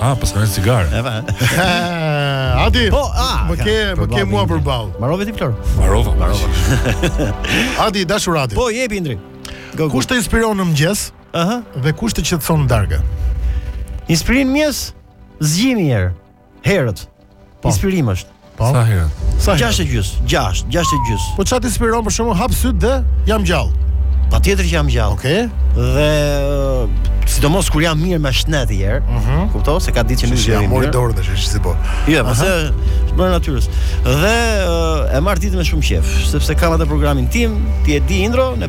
[SPEAKER 3] Ah, po s'ka cigare.
[SPEAKER 4] E pa.
[SPEAKER 6] Adi.
[SPEAKER 4] Po, ah,
[SPEAKER 6] më ke, më ke mua përballë.
[SPEAKER 4] Marove ti Flor.
[SPEAKER 3] Marova, marova.
[SPEAKER 6] Adi, i dashur Adi.
[SPEAKER 4] Po jepi Indri. Go,
[SPEAKER 6] kush të inspiron në mëngjes?
[SPEAKER 4] Aha. Uh -huh.
[SPEAKER 6] Dhe kush të qetëson në darkë?
[SPEAKER 4] Inspirim në mëngjes zgjimi herë. Herët. Po. Inspirim është.
[SPEAKER 6] Po.
[SPEAKER 3] Sa herë?
[SPEAKER 6] Sa herë?
[SPEAKER 4] 6 e gjys, 6, 6 e gjys.
[SPEAKER 6] Po ça të inspiron për shembull hap sytë dhe jam gjallë.
[SPEAKER 4] Patjetër që jam gjallë.
[SPEAKER 6] Okej. Okay.
[SPEAKER 4] Dhe uh, sidomos kur jam mirë me shnet njëherë.
[SPEAKER 6] Mhm.
[SPEAKER 4] Mm Kupton, se ka ditë që nuk jam.
[SPEAKER 6] Jam mori dorë tash, është si po.
[SPEAKER 4] Jo, po s'e bën dot natyrës. Dhe uh, e marr ditën me shumë qejf, sepse kam atë programin tim, ti e di Indro, ne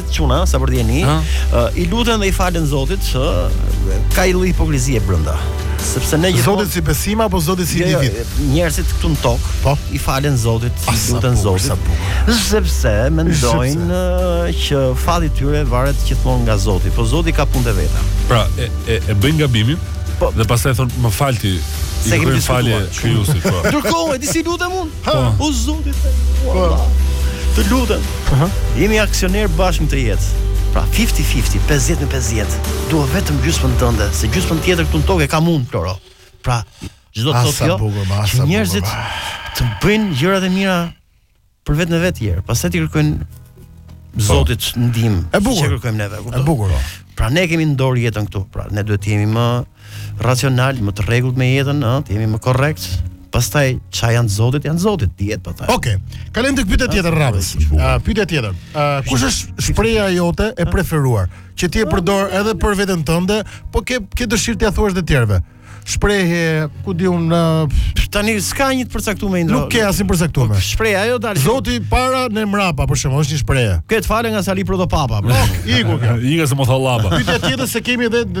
[SPEAKER 4] çuna, sa për dijeni, i lutem dhe i falem Zotit se ka një lloj hipokrizie brenda. Sepse ne gjithë
[SPEAKER 6] Zoti si besim apo Zoti si
[SPEAKER 4] jo, jo,
[SPEAKER 6] individ.
[SPEAKER 4] Njerëzit këtu në tokë,
[SPEAKER 6] po,
[SPEAKER 4] i falen Zotit, i luten Zotit. Sepse mendojnë që fati i tyre varet gjithmonë nga Zoti, po Zoti ka punë vetë.
[SPEAKER 3] Pra, e e, e bëjnë gabimin,
[SPEAKER 4] po,
[SPEAKER 3] dhe pastaj thonë më fal ti,
[SPEAKER 4] siç e kemi
[SPEAKER 3] diskutuar. Falje, krijuesit, po.
[SPEAKER 4] Ndërkohë, e di si lutem unë.
[SPEAKER 6] Ha, po.
[SPEAKER 4] o Zotit po. Të lutem. Aha. Jemi aksionerë bashkë në këtë jetë. Pra 50-50, 50 me 50. Dua vetëm gjysmën tënde, se gjysmën tjetër këtu në tokë e kam unë, Floro. Pra, ç'do të thotë kjo, që njerëzit të bëjnë gjërat e mira për veten e vet, të tjerë, pastaj t'i kërkojnë po. Zotit ndihmë.
[SPEAKER 6] E bukur.
[SPEAKER 4] Që kërkojmë neve, kupton?
[SPEAKER 6] E bukur. Po.
[SPEAKER 4] Pra ne kemi në dorë jetën këtu. Pra ne duhet të jemi më racionalë, më të rregullt me jetën, ëh, të jemi më korrektë. Pastaj ça janë zotit, janë zotit, dihet pastaj.
[SPEAKER 6] Okej. Okay. Kalojmë tek pyetja tjetër e radhës. Uh, pyetja tjetër. Uh, kush është shprehja jote e preferuar? Që ti e përdor edhe për veten tënde, po ke ke dëshirë t'ia thuash të tjerëve shprehje, ku di un uh,
[SPEAKER 4] tani s'ka një të përcaktuar me
[SPEAKER 6] Nuk ke asnjë përcaktuar.
[SPEAKER 4] Po, shprehja ajo dal.
[SPEAKER 6] Zoti para ne mrapa për shembull, është një shprehje.
[SPEAKER 4] Këtë fal nga Sali Protopapa. Po,
[SPEAKER 6] iku kjo.
[SPEAKER 3] Iku se m'u tha llapa.
[SPEAKER 6] Pyetja tjetër se kemi edhe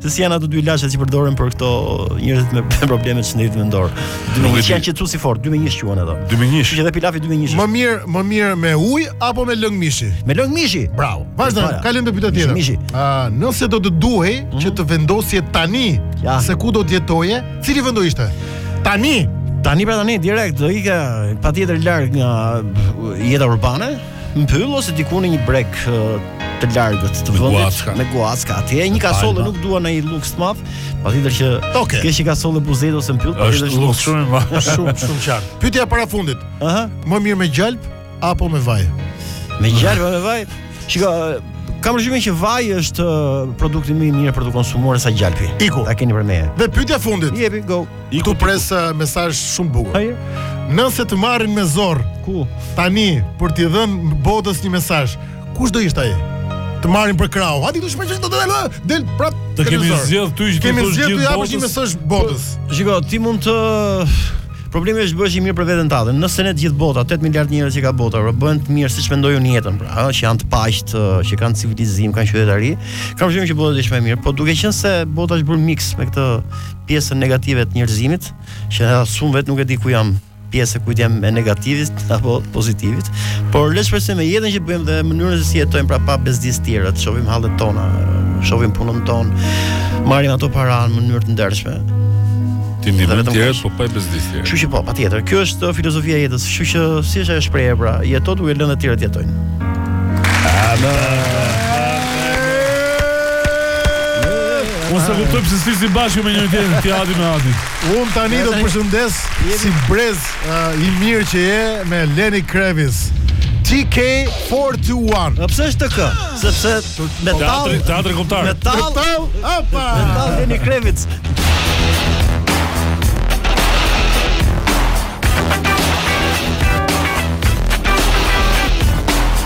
[SPEAKER 4] se
[SPEAKER 6] si
[SPEAKER 4] janë ato dy ilaçe që përdoren për këto njerëzit me probleme të shëndetit mendor. Dy me
[SPEAKER 3] një
[SPEAKER 4] janë qetësuesi fort, dy me një quhen ato.
[SPEAKER 3] Dy me një.
[SPEAKER 4] Që edhe pilafi dy me një.
[SPEAKER 6] Më mirë, më mirë me ujë apo me lëng mishi?
[SPEAKER 4] Me lëng mishi.
[SPEAKER 6] Bravo. Vazhdo, kalojmë te pyetja tjetër.
[SPEAKER 4] Mishi.
[SPEAKER 6] Ë, nëse do të duhej mhm. që të vendosje tani se ku do të jetoje, cili vend do ishte? Tani.
[SPEAKER 4] Tani pra tani direkt do ika patjetër larg nga jeta urbane, Në pyll ose diku në një breg të largët të vendit me guaska. Atje një kasolle nuk dua ndonjë luks të madh, patjetër që
[SPEAKER 6] okay.
[SPEAKER 4] kesh një kasolle buzë detit ose në pyll, patjetër
[SPEAKER 3] është luks shumë më
[SPEAKER 6] shumë shumë qartë. Pyetja e parafundit.
[SPEAKER 4] Aha,
[SPEAKER 6] më mirë me gjalp apo me vaj?
[SPEAKER 4] Me gjalp apo me vaj? Shiko, Kam dëgjime që vaji është produkti më i mirë për të konsumuar sesa gjalpi.
[SPEAKER 6] Iku.
[SPEAKER 4] Ta keni prej meje.
[SPEAKER 6] Dhe pyetja e fundit.
[SPEAKER 4] Jepi, go.
[SPEAKER 6] Këtu pres uh, mesazh shumë bukur.
[SPEAKER 4] Hajde.
[SPEAKER 6] Nëse të marrin me zor
[SPEAKER 4] ku
[SPEAKER 6] tani për t'i dhënë botës një mesazh, kush do ishte ai? Të marrin për krahu. Hajdi do të shpëjë do të dalë, del prap.
[SPEAKER 3] Të kemi zgjedh ty që të
[SPEAKER 6] kemi zgjedh ty apo një mesazh botës.
[SPEAKER 4] Po, shiko, ti mund të Problemi është bëhesh i mirë për veten tënde. Nëse ne të gjithë bota, 8 miliard njerëz që ka bota, po bëhen të mirë siç mendoj unë jetën, pra, ha, që janë të paqt, që kanë civilizim, kanë qytetari, kam shumë që bota të ishte më mirë, por duke qenë se bota është bërë mix me këtë pjesën negative të njerëzimit, që as unë vetë nuk e di ku jam pjesë e kujt jam e negatives apo pozitives, por le të shpresojmë me jetën që bëjmë dhe mënyrën se si jetojmë pra pa bezdis të tjerët, të shohim hallet tona, shohim punën tonë, marrim ato para në mënyrë të ndershme.
[SPEAKER 3] Të ndihmojmë
[SPEAKER 4] të
[SPEAKER 3] tjerë, po pa bezdis tjerët.
[SPEAKER 4] Kështu që po, patjetër. Kjo është filozofia e jetës, kështu që si është ajo shprehja pra, jeto duke lënë të tjerët jetojnë. Amen.
[SPEAKER 3] Unë s'e kuptoj pse s'jeni bashkë me njëri tjetrin ti Adi me Adin.
[SPEAKER 6] Unë tani do të përshëndes si brez uh, i mirë që je me Lenny Kravitz. TK421.
[SPEAKER 4] Po pse është TK? Sepse metal
[SPEAKER 3] teatri teatri kombëtar.
[SPEAKER 4] Metal.
[SPEAKER 6] Metal. Opa.
[SPEAKER 4] Metal Lenny Kravitz.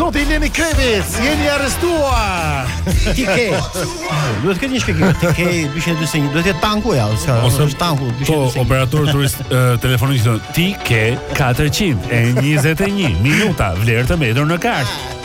[SPEAKER 6] Zoti Lenny Kravitz, jeni arrestuar.
[SPEAKER 4] Ti ke. Duhet të ketë një shpjegim. Ti ke 241, duhet të jetë tanku ose
[SPEAKER 3] Mos
[SPEAKER 4] është tanku
[SPEAKER 3] Po,
[SPEAKER 4] 241.
[SPEAKER 3] operator turist eh, telefonik thonë ti ke 421 minuta vlerë të mbetur në kartë.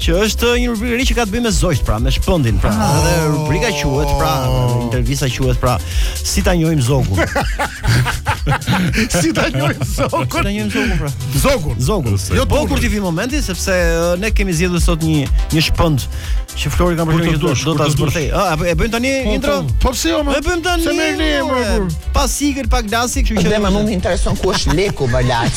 [SPEAKER 4] që
[SPEAKER 3] është
[SPEAKER 4] një rubrikë e re që ka të bëjë me zogjt, pra me shpëndin, pra. Oh. Edhe rubrika quhet pra, intervista quhet pra, si ta njohim zogun.
[SPEAKER 6] si ta njohim zogun?
[SPEAKER 4] Si ta njohim zogun, pra?
[SPEAKER 6] Zogun.
[SPEAKER 4] Zogun.
[SPEAKER 6] Jo
[SPEAKER 4] po kur ti vi momenti sepse ne kemi zgjedhur sot një një shpënd që Flori ka përgjegjësi do, do ta zbërthej. Ah, e bëjmë tani
[SPEAKER 6] po,
[SPEAKER 4] intro?
[SPEAKER 6] Po, po pse jo më?
[SPEAKER 4] E bëjmë tani.
[SPEAKER 6] Se më
[SPEAKER 4] le
[SPEAKER 6] më.
[SPEAKER 4] Pas ikën pak glasi, kështu që.
[SPEAKER 17] Dhe më nuk intereson ku është leku më
[SPEAKER 4] lart.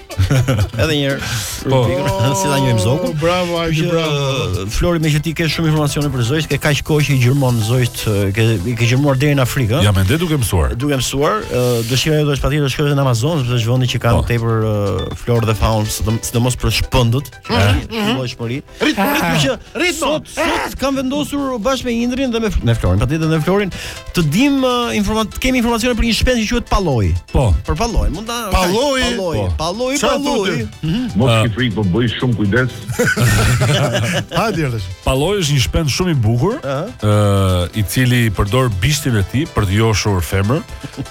[SPEAKER 4] Edhe një herë.
[SPEAKER 3] Po,
[SPEAKER 4] si ta njohim zogun?
[SPEAKER 6] Bravo, ai
[SPEAKER 4] që
[SPEAKER 6] bravo.
[SPEAKER 4] Flori meqë ti ke shumë informacione për zogjtë, ke kaq kohë që i gjurmon zogjtë, ke i ke gjurmuar deri në Afrikë, ëh?
[SPEAKER 3] Jam ende duke mësuar.
[SPEAKER 4] Duke mësuar, dëshira jote është patjetër të shkosh në Amazon, sepse është vendi që ka
[SPEAKER 3] po.
[SPEAKER 4] tepër florë dhe faunë, sidomos për shpëndët, që është një lloj shmëri.
[SPEAKER 6] Ritmo,
[SPEAKER 4] ah, ritmo që
[SPEAKER 6] ritmo.
[SPEAKER 4] Sot, sot ah. kam vendosur bashkë me Indrin dhe me me Florin, patjetër me Florin, të dim uh, informat kemi informacione për një shpend që quhet pallua.
[SPEAKER 3] Po.
[SPEAKER 4] Për palloin, mund ta
[SPEAKER 6] palloi,
[SPEAKER 4] palloi,
[SPEAKER 3] po.
[SPEAKER 6] Palloi,
[SPEAKER 4] palloi.
[SPEAKER 6] Mhm.
[SPEAKER 18] Mos ah. ki frikë, po bëj shumë kujdes.
[SPEAKER 6] Ha derdhësh.
[SPEAKER 3] Palloi është një shpend shumë i bukur, ë, uh, i cili përdor bishtin e tij për të joshur femër,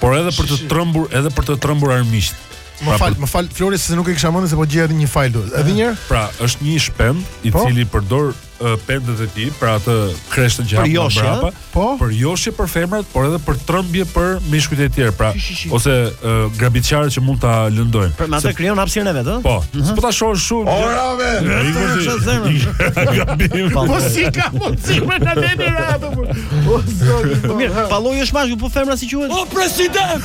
[SPEAKER 3] por edhe për të trembur, edhe për të trembur armiqtë.
[SPEAKER 6] Më pra, fal, më fal Flori se nuk e kisha mendë se po gjeja edhe një fajl. Edhe një herë?
[SPEAKER 3] Pra, është një shpend i
[SPEAKER 6] po?
[SPEAKER 3] cili përdor uh, pendët e tij, pra atë
[SPEAKER 4] kreshtë
[SPEAKER 3] të gjatë
[SPEAKER 4] për
[SPEAKER 3] mbrapa,
[SPEAKER 6] po?
[SPEAKER 3] për joshje për femrat, por edhe për trembje për mishkujt e tjerë, pra shi, shi, shi. ose uh, grabitqarë që mund ta lëndojnë.
[SPEAKER 4] Për atë krijon hapësirën e vet, ë?
[SPEAKER 3] Po. Mm -hmm. Po ta shoh shumë.
[SPEAKER 18] Ora me.
[SPEAKER 3] Gabim.
[SPEAKER 6] Po, po si ka mundsi me na deni ato. Po zot.
[SPEAKER 4] Mirë, palloi është mashkull, po femra si quhet?
[SPEAKER 10] O president.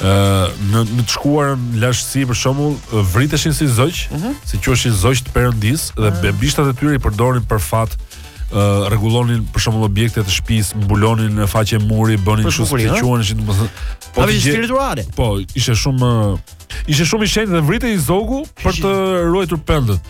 [SPEAKER 6] në në
[SPEAKER 3] të shkuarën lashtësi për shembull vriteshin si zogj, se mm -hmm. quheshin zogj të perëndisë dhe mm -hmm. bishtat e tyre i përdorin për fat uh, rregullonin për shembull objekte të shtëpisë, mbulonin faqe muri, bënin kështu
[SPEAKER 4] si
[SPEAKER 3] quheshin, domethënë
[SPEAKER 4] po
[SPEAKER 3] të
[SPEAKER 4] spirituale.
[SPEAKER 3] Po, ishte shumë ishte shumë i shenjtë dhe vritej zogu për të ruajtur pendët.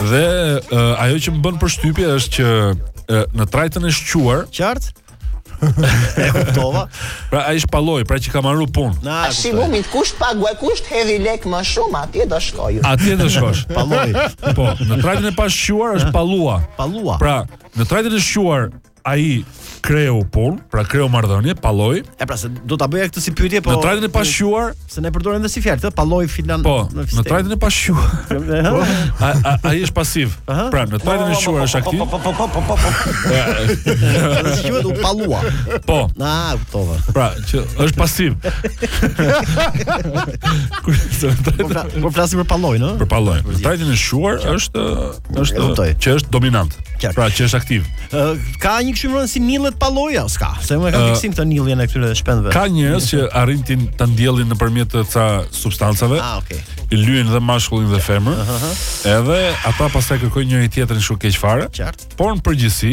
[SPEAKER 3] Dhe uh, ajo që më bën përshtypje është që uh, në trajtën e shquar,
[SPEAKER 4] qartë? e kuptova.
[SPEAKER 3] Pra ai shpalloi, pra që ka marrë punë.
[SPEAKER 4] Na,
[SPEAKER 17] si mund të kush paguan, kush të hedhi lek më shumë, atje do shkoj.
[SPEAKER 3] Atje do shkosh.
[SPEAKER 4] Palloi.
[SPEAKER 3] Po, në trajtën e pashquar është pallua.
[SPEAKER 4] Pallua.
[SPEAKER 3] Pra, në trajtën e shquar ai kreu punë, pra kreu marrëdhënie, palloi.
[SPEAKER 4] E pra se do ta bëja këtë si pyetje, po.
[SPEAKER 3] Në trajtën e pashquar,
[SPEAKER 4] se ne përdorim edhe si fjalë këtë, palloi filan
[SPEAKER 3] po, fistek. Në trajtën e pashquar.
[SPEAKER 4] Po,
[SPEAKER 3] ai është pasiv. Pra në trajtën e shquar është aktiv.
[SPEAKER 4] Po, po, po, po, po. Në si quhet u pallua.
[SPEAKER 3] Po.
[SPEAKER 4] Na, kuptova.
[SPEAKER 3] Pra, që është pasiv.
[SPEAKER 4] Po flasim për palloin, ëh?
[SPEAKER 3] Për palloin. Në trajtën e shquar është është që është dominant.
[SPEAKER 4] Qartë.
[SPEAKER 3] Pra që është aktiv.
[SPEAKER 4] Uh, ka një këshillë si ndillet palloja, s'ka. Se më
[SPEAKER 3] ka
[SPEAKER 4] fiksim te ndjellja e këtyre shpendëve.
[SPEAKER 3] Ka njerëz që arrijnë t'i ta ndjellin nëpërmjet të ca substancave.
[SPEAKER 4] Ah, okay.
[SPEAKER 3] I lyejnë dhe mashkullin dhe femrën. Uh -huh. Edhe ata pastaj kërkojnë njëri-tjetrin shumë keq fare. Por në përgjithësi,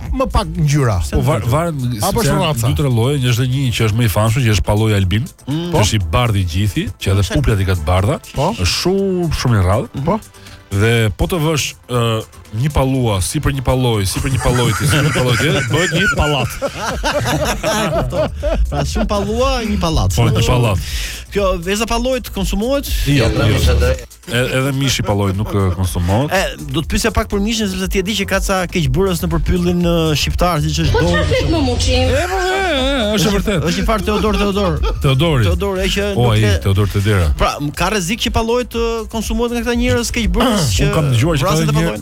[SPEAKER 6] më pak ngjyra.
[SPEAKER 3] Po varet
[SPEAKER 6] apo është raca.
[SPEAKER 3] Dy tre lloje, një është një që është më i famshëm, që është palloi albin,
[SPEAKER 6] mm.
[SPEAKER 3] që është i bardh i gjithë, që edhe puplat i ka të bardha,
[SPEAKER 6] po?
[SPEAKER 3] është shumë shumë i rrallë.
[SPEAKER 6] Po.
[SPEAKER 3] Dhe po të vësh uh, një pallua sipër një palloi, sipër një palloi, sipër një palloi, bëhet një pallat.
[SPEAKER 4] pra shumë pallua, një pallat.
[SPEAKER 3] Po, një pallat.
[SPEAKER 4] Kjo veza e palloit konsumohet?
[SPEAKER 3] Jo, jo. Edhe mishi i palloit nuk konsumohet.
[SPEAKER 4] E, do të pyesja pak për mishin sepse ti e di që ka ca keqbërës në pyllin shqiptar, siç është
[SPEAKER 19] Doni.
[SPEAKER 4] Po
[SPEAKER 19] çfarë, flet më muçim?
[SPEAKER 3] Po, po, po, po, është vërtet.
[SPEAKER 4] Është një farë Teodor Teodor.
[SPEAKER 3] Teodori.
[SPEAKER 4] Teodori që nuk e.
[SPEAKER 3] Po Teodor Tedera.
[SPEAKER 4] Pra, ka rrezik që palloi të konsumohet nga këta njerëz keqbërës që.
[SPEAKER 3] Unë kam dëgjuar që ka një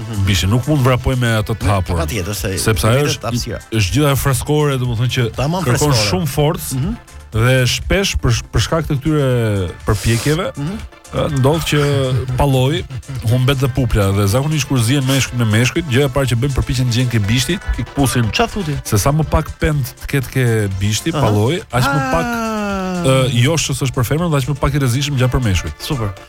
[SPEAKER 3] Mhm. Bishti nuk mund të vrapojë me ato të hapura.
[SPEAKER 4] Patjetër se
[SPEAKER 3] sepse ajo është
[SPEAKER 4] hapësira.
[SPEAKER 3] Është gjithë freskore, domethënë që
[SPEAKER 4] Tamam
[SPEAKER 3] kërkon
[SPEAKER 4] freskore.
[SPEAKER 3] shumë forcë mm -hmm. dhe shpesh për për shkak të këtyre përpjekjeve mm -hmm. ndodh që palloi humbet dhe pupla dhe zakonisht kur zihen meshkujt me meshkujt, gjëja e parë që bëjnë përpiqen të gjejnë ke bishti, t'i këpusin.
[SPEAKER 4] Ç'a thotë?
[SPEAKER 3] Se sa më pak pendë të ketë ke bishti,
[SPEAKER 4] uh
[SPEAKER 3] -huh. palloi, aq më
[SPEAKER 4] ah.
[SPEAKER 3] pak uh, joshës është për femrën, aq më pak i rrezikshëm ngjan për meshkujt.
[SPEAKER 4] Super.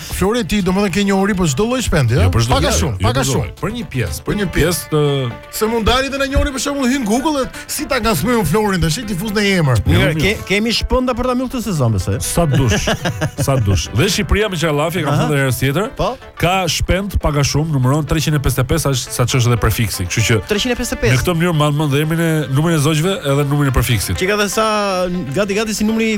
[SPEAKER 4] Flori
[SPEAKER 6] ti domethënë ke njohuri për çdo lloj shpendi,
[SPEAKER 3] ëh?
[SPEAKER 6] Jo,
[SPEAKER 3] për çdo
[SPEAKER 6] pak a
[SPEAKER 3] gjë,
[SPEAKER 6] shumë,
[SPEAKER 3] jo
[SPEAKER 6] pak a
[SPEAKER 3] për çdo
[SPEAKER 6] shumë.
[SPEAKER 3] lloj, Për një pjesë, për një pjesë të
[SPEAKER 6] Se mund dalë dhe në njëri për shembull hyn Google dhe si ta ngacmoj unë Florin tash t'i fus një emër.
[SPEAKER 4] Mirë, nuk ke, kemi shpendë për ta mbyllë këtë sezon besoj.
[SPEAKER 3] sa dush, sa dush. Dhe Shqipëria meqë ra llafi, e kam thënë edhe herës tjetër,
[SPEAKER 4] Po.
[SPEAKER 3] ka shpendë pak a shumë, numëron 355 sa sa ç'është edhe prefiksi. Kështu që në 355. këtë mënyrë mban mend dhe emrin e numrin e zogjve edhe numrin e prefiksit.
[SPEAKER 4] Që ka dhe sa gati gati si numri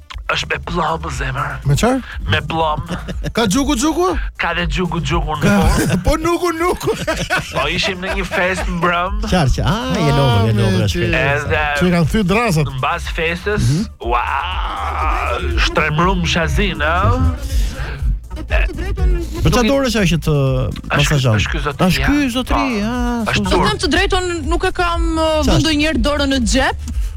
[SPEAKER 4] është me
[SPEAKER 9] pëllëmbë zemër.
[SPEAKER 6] Me çfarë?
[SPEAKER 9] Me pëllëmbë.
[SPEAKER 6] Ka xhuku xhuku?
[SPEAKER 9] Ka dhe xhuku xhuku në fund.
[SPEAKER 6] po nuk u nuk.
[SPEAKER 9] po ishim në një festë mbrëmë.
[SPEAKER 4] Çfarë që? Ah, je lodhur, ah, je lodhur është.
[SPEAKER 9] Edhe
[SPEAKER 6] t'u kanë thy drasat.
[SPEAKER 9] Mbas festës, mm -hmm. ua, shtremru shasin, a?
[SPEAKER 4] Po çfarë dorë është që të masazhon?
[SPEAKER 9] Është ky zotri.
[SPEAKER 4] Është ky zotri, ah.
[SPEAKER 20] Të them të drejtën, nuk e kam vënë ndonjëherë dorën në xhep.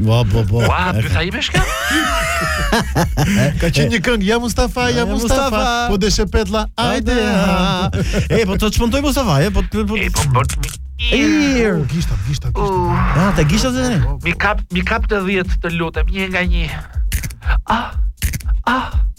[SPEAKER 9] Ua,
[SPEAKER 6] po,
[SPEAKER 9] po. Ua, bytha ime shka?
[SPEAKER 6] Ka qenë një këngë, ja Mustafa, ja Mustafa, po dhe shepetla, ajde.
[SPEAKER 4] E, po të çmontoj Mustafa, e, po të... Po,
[SPEAKER 9] e, po, po,
[SPEAKER 4] Ir,
[SPEAKER 6] gishta, gishta, gishta.
[SPEAKER 4] Ah, te gishta të ne.
[SPEAKER 9] M'i kap, m'i kap të 10 të lutem, një nga një. Ah. Ah.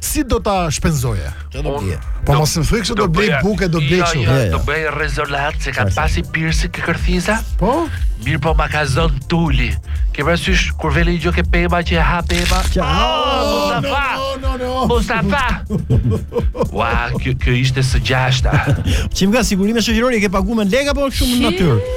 [SPEAKER 9] Si
[SPEAKER 6] do ta
[SPEAKER 9] shpenzoje?
[SPEAKER 4] Çfarë
[SPEAKER 9] do
[SPEAKER 4] bëje? Po
[SPEAKER 6] mos më thuaj kështu do blej bukë, do blej kështu.
[SPEAKER 9] Jo, do bëj rezolat se ka pasi pirsing ke kërthiza?
[SPEAKER 6] Po.
[SPEAKER 9] Mirë po ma ka zënë tuli. Ke parasysh kur var gjë ke pema që e ha pema?
[SPEAKER 4] Që
[SPEAKER 9] ha. Mustafa.
[SPEAKER 6] No, no,
[SPEAKER 9] Mustafa. Ua, kjo kjo ishte e gjashta.
[SPEAKER 4] Çim ma sigurimin shoqëror e ke paguar me lekë apo shumë në natyrë?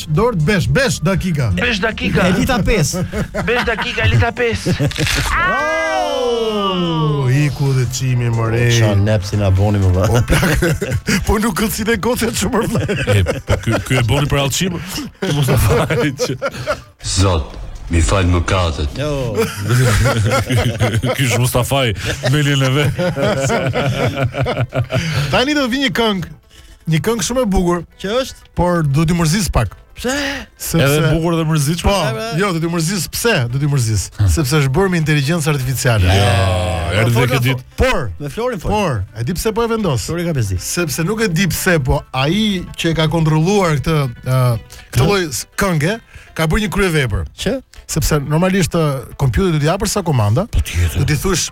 [SPEAKER 6] Dorë të besh, besh dakika.
[SPEAKER 9] Besh dakika.
[SPEAKER 4] Elita 5.
[SPEAKER 9] Besh dakika, elita 5.
[SPEAKER 6] Oh, iku dhe Çimi more.
[SPEAKER 4] Po çan nep si na boni më vë.
[SPEAKER 6] Po, po nuk këllësi dhe gotë e çumër
[SPEAKER 3] vë. Po ky ky e boni për allçim. Ti mos ta fali që.
[SPEAKER 21] Zot, m'i fal mëkatet.
[SPEAKER 4] Jo.
[SPEAKER 3] Ky është Mustafai, Melin e ve.
[SPEAKER 6] Tani do vijë një këngë. Një këngë shumë e bukur,
[SPEAKER 4] që është
[SPEAKER 6] por do të mërzis pak.
[SPEAKER 4] Pse?
[SPEAKER 3] Sepse Edhe bukur dhe mërzitshme.
[SPEAKER 22] Po, jo, do të mërzis pse? Do të mërzis, hmm. sepse është bërë me inteligjencë artificiale.
[SPEAKER 3] Jo, erdhi dhe kjo ditë.
[SPEAKER 22] Por,
[SPEAKER 4] me Florin fol.
[SPEAKER 22] Por, e di pse po e vendos?
[SPEAKER 4] Flori ka pezi.
[SPEAKER 22] Sepse nuk e di pse, po ai që e ka kontrolluar këtë këtë lloj kënge ka bërë një kryevepër.
[SPEAKER 4] Që?
[SPEAKER 22] Sepse normalisht kompjuteri do t'i japësh sa komanda. Po tjetër. Do t'i
[SPEAKER 15] thuash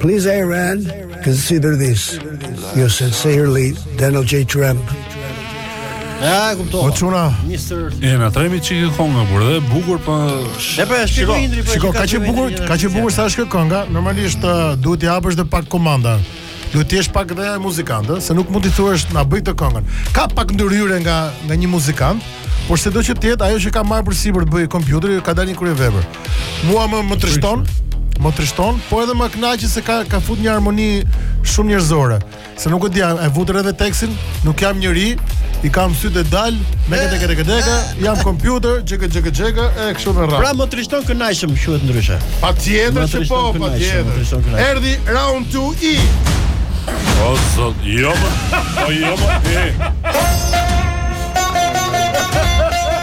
[SPEAKER 15] Please Iran consider this. Yours sincerely Donald J Trump.
[SPEAKER 4] Ja, e kuptova.
[SPEAKER 6] Po çuna.
[SPEAKER 4] Mister.
[SPEAKER 3] E na tremi çikë konga por edhe bukur pa.
[SPEAKER 4] Ne po e shikoj Indri po.
[SPEAKER 6] Shiko kaq bukur, kaq bukur sa është kjo konga. Normalisht uh, duhet t'i japësh dhe pak komanda. Duhet të jesh pak dhe muzikant, ë, se nuk mund t'i thuash na bëj këtë këngën. Ka pak ndërhyrje nga nga një muzikant, por sido që të jetë ajo që ka marrë përsipër të bëjë kompjuteri, ka dalë një kryevepër. Mua më më trishton, më trishton, po edhe më kënaq se ka ka fut një harmoni shumë njerëzore. Se nuk e di, e vutë re edhe tekstin, nuk jam njeri, i kam sytë e dal, me këtë këtë këtë këtë, jam kompjuter, gjëkë gjëkë gjëkë, e kështu me radhë.
[SPEAKER 4] Pra më trishton kënaqshëm quhet ndryshe. Patjetër
[SPEAKER 6] që po,
[SPEAKER 4] patjetër.
[SPEAKER 6] Erdhi round 2-i.
[SPEAKER 3] O zot, jo më, o jo më, e.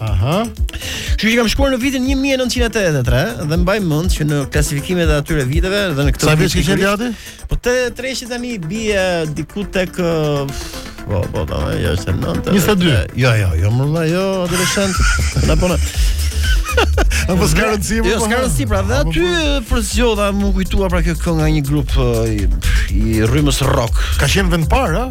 [SPEAKER 6] Aha.
[SPEAKER 4] Kështu që kam shkuar në vitin 1983 dhe mbaj mend që në klasifikimet e atyre viteve dhe në këtë
[SPEAKER 6] Sa vjeç
[SPEAKER 4] kishe
[SPEAKER 6] gati?
[SPEAKER 4] Po te treshi tani bie diku tek po po do të jesh në 90.
[SPEAKER 6] 22.
[SPEAKER 4] Jo jo, jo më valla, jo adoleshent. Na po na.
[SPEAKER 6] A po s'ka rëndësi
[SPEAKER 4] Jo,
[SPEAKER 6] po,
[SPEAKER 4] s'ka rëndësi pra dhe aty për zgjodha më kujtua pra kjo kënga një grup i rrymës rock.
[SPEAKER 6] Ka qenë vend parë,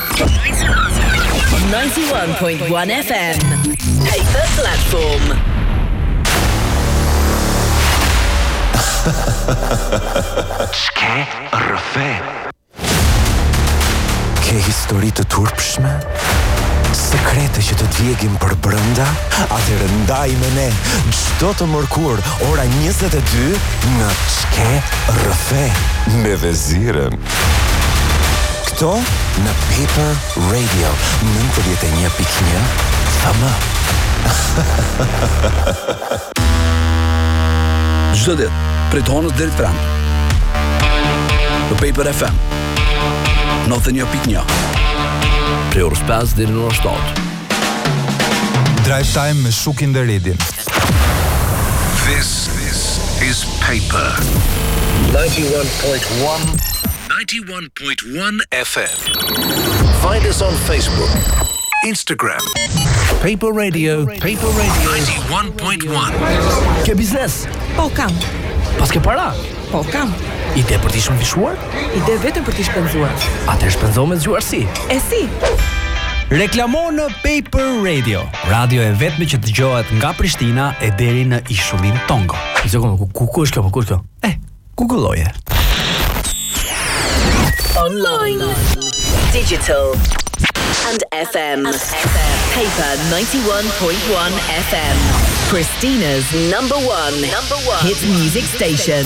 [SPEAKER 23] 91.1 FM Paper platform
[SPEAKER 24] Ç'ke rrëfe Ke histori të turpshme? Sekrete që të djegin për brenda? Atëherë ndaj me ne Çdo të mërkurë Ora 22 Në Ç'ke rrëfe Me veziren Këtu në Paper Radio 91.1 FM.
[SPEAKER 25] Çdo ditë, prej të hënës deri të premten. Në Paper FM. Nëntëdhjetë e një pikë një. Prej orës 5 deri në orës 7.
[SPEAKER 26] Drive Time me Shukin dhe Redin.
[SPEAKER 1] This is paper 91.1 91.1 FM Find us on Facebook Instagram Paper Radio Paper Radio 91.1
[SPEAKER 10] Ke biznes?
[SPEAKER 20] Po kam
[SPEAKER 10] Paske para?
[SPEAKER 20] Po kam
[SPEAKER 10] Ide për t'i shumëfishuar?
[SPEAKER 20] Ide vetëm për t'i shpenzuar
[SPEAKER 10] Atëherë shpenzo me zgjuarsi?
[SPEAKER 20] E si?
[SPEAKER 27] Reklamo në Paper Radio Radio e vetme që dëgjohet nga Prishtina e deri në ishullin Tongo.
[SPEAKER 10] Një sekundë, ku, ku, ku është kjo, po, ku është kjo?
[SPEAKER 27] Eh, Google-oje.
[SPEAKER 23] Online. Digital. And FM. And FM. Paper 91.1 FM. Pristina's number one. Number one. Hit music station.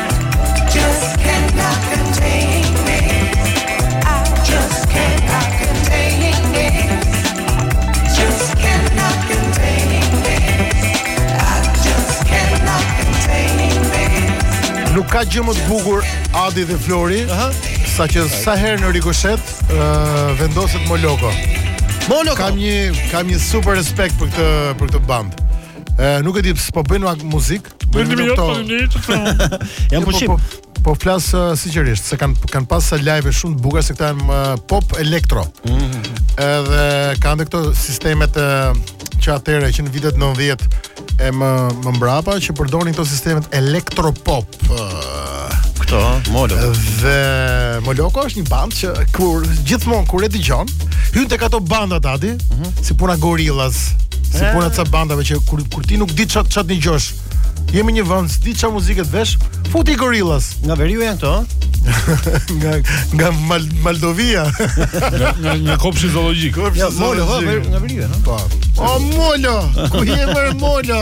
[SPEAKER 6] Nuk ka gjë më të bukur Adi dhe Flori, Aha. sa që sa herë në Rikoshet ë vendoset Moloko.
[SPEAKER 4] Moloko.
[SPEAKER 6] Kam një kam një super respekt për këtë për këtë band. Ë nuk e di pse po bëjnë ak- muzik, Bëni më jot për një çfarë.
[SPEAKER 4] Jam
[SPEAKER 6] jo,
[SPEAKER 4] po, pushim.
[SPEAKER 6] Po, po flas uh, sigurisht se kanë kanë pas ca live shumë të bukura se këta janë uh, pop elektro. Mm -hmm. Edhe kanë dhe këto sistemet uh, që atëherë që në vitet 90 e më më mbrapa që përdorin këto sistemet elektropop. Uh,
[SPEAKER 4] Këto, Molo.
[SPEAKER 6] Dhe Moloko është një bandë që kur gjithmonë kur e dëgjon, hyn tek ato banda tati, uh mhm. -huh. si puna Gorillaz, si
[SPEAKER 4] eh.
[SPEAKER 6] puna ca bandave që kur kur ti nuk di ça të ça të ngjosh. Je në një vend, s'di ça muzike të vesh, futi Gorillaz.
[SPEAKER 4] Nga veriu janë këto?
[SPEAKER 6] nga nga Mal Moldavia.
[SPEAKER 3] nga, nga një kopsht zoologjik.
[SPEAKER 6] Kopshti
[SPEAKER 4] ja,
[SPEAKER 6] zoologjik.
[SPEAKER 4] Molo, nga veriu, no?
[SPEAKER 6] Po. O Molo, ku je mo Molo?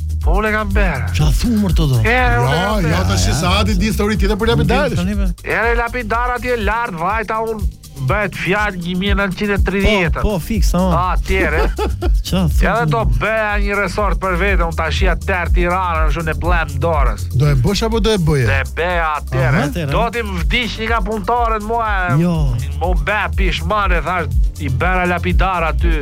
[SPEAKER 9] Po
[SPEAKER 6] e
[SPEAKER 4] kam
[SPEAKER 9] bërë.
[SPEAKER 4] Ça thu mër ti do.
[SPEAKER 9] Ja,
[SPEAKER 6] ja,
[SPEAKER 9] ja,
[SPEAKER 6] tash se Adi di histori tjetër për lapidar.
[SPEAKER 9] Bëra lapidar atje lart vajta un bëhet fjalë 1930.
[SPEAKER 4] Po, po fiks, po.
[SPEAKER 9] Ah, tjerë.
[SPEAKER 4] Ça
[SPEAKER 9] thu mër. Ja do bëja një resort për veten, un thashë ja tërë Tiranën, unë në pëllëmbë dorës.
[SPEAKER 6] Do e bësh apo do e bëje?
[SPEAKER 9] Do
[SPEAKER 4] e
[SPEAKER 9] bëja
[SPEAKER 4] atëherë.
[SPEAKER 9] Do ti vdes një nga punëtorët mua.
[SPEAKER 4] Jo.
[SPEAKER 6] U bëra pishman e
[SPEAKER 9] thashë i bëra lapidar aty.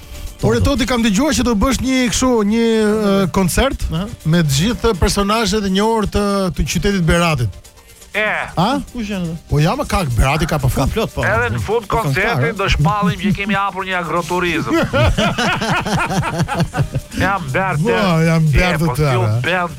[SPEAKER 9] Po
[SPEAKER 6] re Toti kam dëgjuar që do bësh një kështu një uh, koncert Aha. me të gjithë personazhet e njohur të të qytetit Beratit.
[SPEAKER 9] E.
[SPEAKER 6] A?
[SPEAKER 4] Kush janë
[SPEAKER 6] ata? Po jam kak Berati ka pa fund.
[SPEAKER 4] Ka plot po.
[SPEAKER 9] Edhe në fund po, koncertit do shpallim që kemi hapur një agroturizëm. jam Berti.
[SPEAKER 6] Po, jam Berti.
[SPEAKER 9] Po,
[SPEAKER 28] jam
[SPEAKER 9] Berti.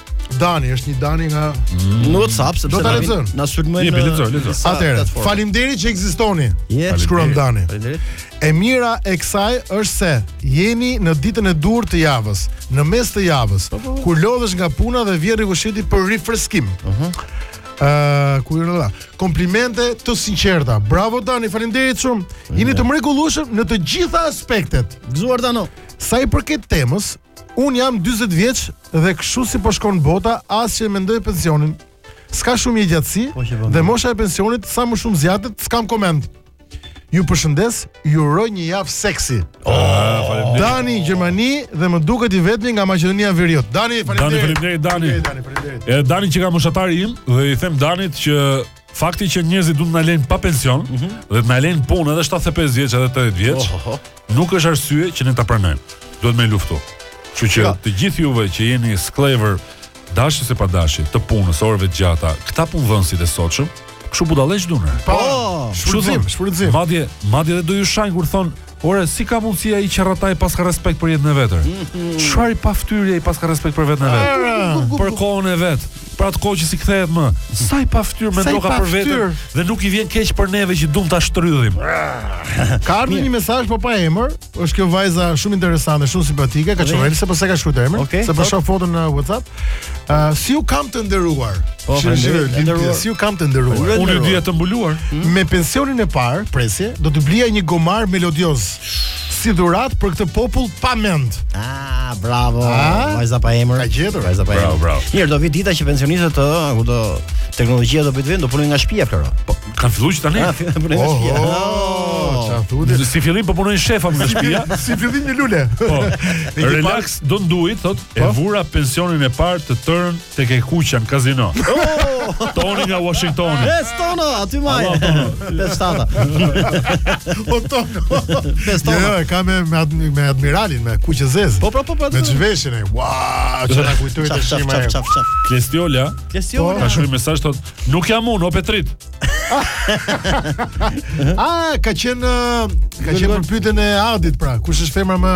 [SPEAKER 9] Dani,
[SPEAKER 3] është
[SPEAKER 9] një Dani nga mm.
[SPEAKER 4] në WhatsApp sepse
[SPEAKER 9] do ta lexojmë.
[SPEAKER 4] Na sulmoi.
[SPEAKER 3] Jepi lexoj, lexoj.
[SPEAKER 9] Atëherë, faleminderit që ekzistoni.
[SPEAKER 4] Yeah.
[SPEAKER 9] Shkruan Dani.
[SPEAKER 4] Faleminderit.
[SPEAKER 9] E mira e kësaj është se jeni në ditën e duhur të javës, në mes të javës, po, po, po. kur lodhesh nga puna dhe vjen rikosheti për rifreskim. Ëh. Uh -huh. Uh, ku jeni Komplimente të sinqerta. Bravo Dani, faleminderit shumë. Jeni të mrekullueshëm në të gjitha aspektet.
[SPEAKER 4] Gëzuar Dano.
[SPEAKER 9] Sa i përket temës, Unë jam dyzet vjeç dhe kështu si po shkon bota, as që e mendoj pensionin.
[SPEAKER 6] S'ka shumë jetëgjatësi po po dhe mosha e pensionit sa më shumë zgjatet, s'kam koment. Ju përshëndes, ju uroj një javë seksi.
[SPEAKER 3] Oh, ah,
[SPEAKER 6] Dani Gjermani dhe më duket i vetmi nga Maqedonia e Veriut. Dani, faleminderit.
[SPEAKER 3] Dani,
[SPEAKER 6] faleminderit
[SPEAKER 3] Dani.
[SPEAKER 6] Dani, faleminderit.
[SPEAKER 3] Dani qenka moshatari im dhe i them Danit që Fakti që njerëzit duan të na lejnë pa pension mm -hmm. dhe të na lejnë n'punë edhe 75 vjeç edhe 80 vjeç, oh, oh, oh. nuk është arsye që ne ta pranojmë. Duhet me luftu. Kështu që
[SPEAKER 6] ja.
[SPEAKER 3] të gjithë juve që jeni skllevër dashje pa dashje, të punës, orëve të gjata, këta punëdhënësit e sotshëm, kështu budallenjsh dun.
[SPEAKER 6] Po, shfrytëzim, shfrytëzim.
[SPEAKER 3] Madje, madje edhe do ju shajnë kur thon Ore, si ka mundësi ai qerratai paska respekt për jetën e vet? Çfarë i pafytyrë ai paska respekt për veten e vet? Për kohën e vet, për atë kohë që s'i kthehet më. Sa i pafytyrë
[SPEAKER 6] mendoka
[SPEAKER 3] për veten dhe nuk i vjen keq për neve që duam ta shtrydhim.
[SPEAKER 6] Ka ardhur një mesazh po pa emër, është kjo vajza shumë interesante, shumë simpatike, ka çuar se po s'e ka shkruar emrin, se po shoh foton në WhatsApp. Uh, si ju kam të nderuar.
[SPEAKER 4] Po, nderuar.
[SPEAKER 6] Si ju kam të nderuar.
[SPEAKER 3] Unë ju dija të mbuluar. Hmm?
[SPEAKER 6] Me pensionin e parë, presje, do të blija një gomar melodioz si dhuratë për këtë popull pa mend.
[SPEAKER 4] Ah, bravo.
[SPEAKER 6] Ah?
[SPEAKER 4] Vajza pa emër.
[SPEAKER 6] Ka gjetur.
[SPEAKER 4] Vajza pa emër.
[SPEAKER 3] Bravo,
[SPEAKER 4] Mirë, do vijë dita që pensionistët të, ku do teknologjia do bëjë vend, do punojnë nga shtëpia këto. Po,
[SPEAKER 3] kanë filluar që tani.
[SPEAKER 4] Ah, punojnë nga shtëpia.
[SPEAKER 6] Oh, oh, oh,
[SPEAKER 3] si fillim po punojnë shefat nga shtëpia.
[SPEAKER 6] si fillim një lule.
[SPEAKER 3] Po. Relax, do nduit, thot.
[SPEAKER 6] Po.
[SPEAKER 3] E vura pensionin e parë të tërën tek e kuqja në kazino. Oh! Toni nga Washingtoni.
[SPEAKER 4] E, Stono, aty maj.
[SPEAKER 3] Pes
[SPEAKER 4] shtata.
[SPEAKER 6] O Tono.
[SPEAKER 4] Pes
[SPEAKER 6] Tono.
[SPEAKER 4] Jo,
[SPEAKER 6] jo, e ka me, me, admi, me admiralin, me kuq e zezë.
[SPEAKER 4] Po, po, po, po.
[SPEAKER 6] Me qveshin e, wow, ça na
[SPEAKER 4] kujtoj
[SPEAKER 6] të
[SPEAKER 4] shima
[SPEAKER 6] e.
[SPEAKER 4] Qaf, qaf, qaf.
[SPEAKER 3] Klestiola.
[SPEAKER 4] Klestiola.
[SPEAKER 3] Po, ka shumë mesazhe, thotë, nuk jam unë, o Petrit.
[SPEAKER 6] A, ka qenë, ka qenë për pyetjen e Adit, pra, kush është femra më...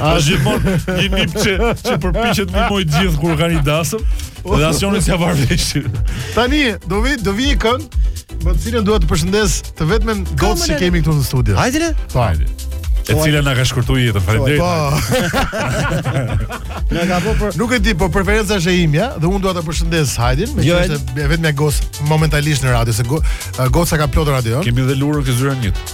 [SPEAKER 6] A
[SPEAKER 3] është gjithmonë një nip që që përpiqet t'i filmojë gjithë kur ka një dasëm, dhe asnjëri s'ia var veshin.
[SPEAKER 6] Tani do vijë do vijë kënga, me të cilën dua të përshëndes të vetmen gocë që kemi këtu në studio.
[SPEAKER 4] Hajde ne.
[SPEAKER 6] Po. Hajde.
[SPEAKER 3] E cila na ka shkurtuar jetën, faleminderit.
[SPEAKER 6] Po.
[SPEAKER 4] Na ka po për
[SPEAKER 6] Nuk e di, po preferenca është e imja dhe unë dua ta përshëndes Hajdin, me
[SPEAKER 4] jo,
[SPEAKER 6] që është e vetmja gocë momentalisht në radio, se go, goca ka plot radio.
[SPEAKER 3] Kemi dhe Lurën që zyra
[SPEAKER 6] ngjit.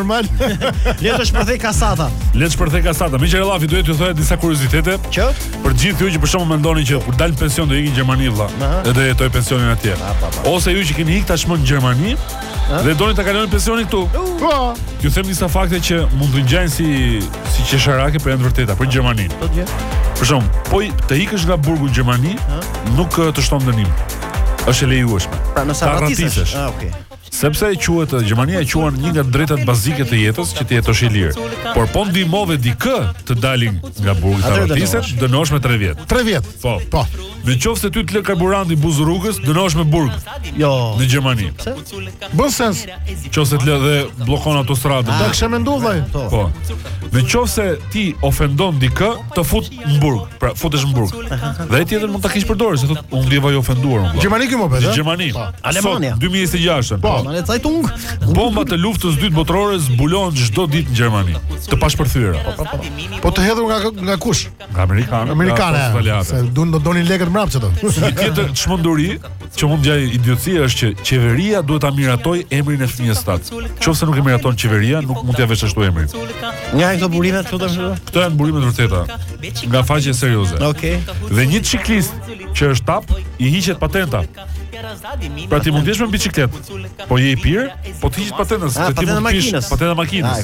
[SPEAKER 6] Normal.
[SPEAKER 4] Le të shpërthej kasata.
[SPEAKER 3] Le të shpërthej kasata. Meqë ra llafi doja t'ju thoja disa kuriozitete.
[SPEAKER 4] Ça?
[SPEAKER 3] Për gjithë ju që për shembull mendoni që kur dal në pension do iki në Gjermani vëlla, edhe jetoj pensionin atje. Ose ju që keni ik tashmë në Gjermani dhe doni ta kaloni pensionin këtu.
[SPEAKER 6] Po.
[SPEAKER 3] Ju them disa fakte që mund të ngjajnë si si qesharake por janë të vërteta për Gjermaninë.
[SPEAKER 4] Po gjë.
[SPEAKER 3] Për shembull, po të ikësh nga burgu në Gjermani, nuk të shton dënim. Është e lejueshme.
[SPEAKER 4] Pra nëse arratisesh. Ah, okay.
[SPEAKER 3] Sepse e quhet, Gjermania e quan një nga të drejtat bazike të jetës që të jetosh i lirë. Por po ndihmove dikë të dali nga burgu të arratiset, dënohesh me 3 vjet.
[SPEAKER 6] 3 vjet.
[SPEAKER 3] Po.
[SPEAKER 6] Po.
[SPEAKER 3] Në qoftë se ty të lë karburanti buzë rrugës, dënohesh me burg.
[SPEAKER 4] Jo.
[SPEAKER 3] Në Gjermani. Pse?
[SPEAKER 6] Bën sens.
[SPEAKER 3] Qoftë se të lë dhe bllokon autostradën.
[SPEAKER 6] Ta kisha menduar vllai.
[SPEAKER 3] Po. Në qoftë se ti ofendon dikë, të fut në burg, pra futesh në burg. Dhe ai tjetër mund ta keqpërdorë, se thotë unë ndihem i ofenduar unë.
[SPEAKER 6] Gjermani kjo more,
[SPEAKER 3] Në
[SPEAKER 6] a?
[SPEAKER 3] Gjermani.
[SPEAKER 6] Po.
[SPEAKER 4] Alemania.
[SPEAKER 3] Sot, 2026.
[SPEAKER 6] Po.
[SPEAKER 4] Në Zeitung.
[SPEAKER 3] Bomba të luftës së dytë botërore zbulohen çdo ditë në Gjermani. Të pashpërthyera.
[SPEAKER 6] Po të hedhur nga nga kush?
[SPEAKER 3] Nga amerikanë.
[SPEAKER 6] Amerikane.
[SPEAKER 3] Nga Forcat Aleate.
[SPEAKER 6] Se duan do donin lekët mbrapsht ato.
[SPEAKER 3] Një tjetër çmenduri Që mund të gjej idiotësi është që qeveria duhet ta miratoj emrin e fëmijës tënd. Qoftë se nuk e miraton qeveria, nuk mund t'ja vesh ashtu emrin.
[SPEAKER 4] Nga këto burime këtu tash.
[SPEAKER 3] Këto janë burime të vërteta. Nga faqe serioze.
[SPEAKER 4] Okej. Okay.
[SPEAKER 3] Dhe një çiklist që është tap i hiqet patenta. Pra ti mund të jesh me biçikletë, po je i pirë, po të hiqet patenta, se ah,
[SPEAKER 4] ti
[SPEAKER 3] mund të pish
[SPEAKER 4] patentën e makinës.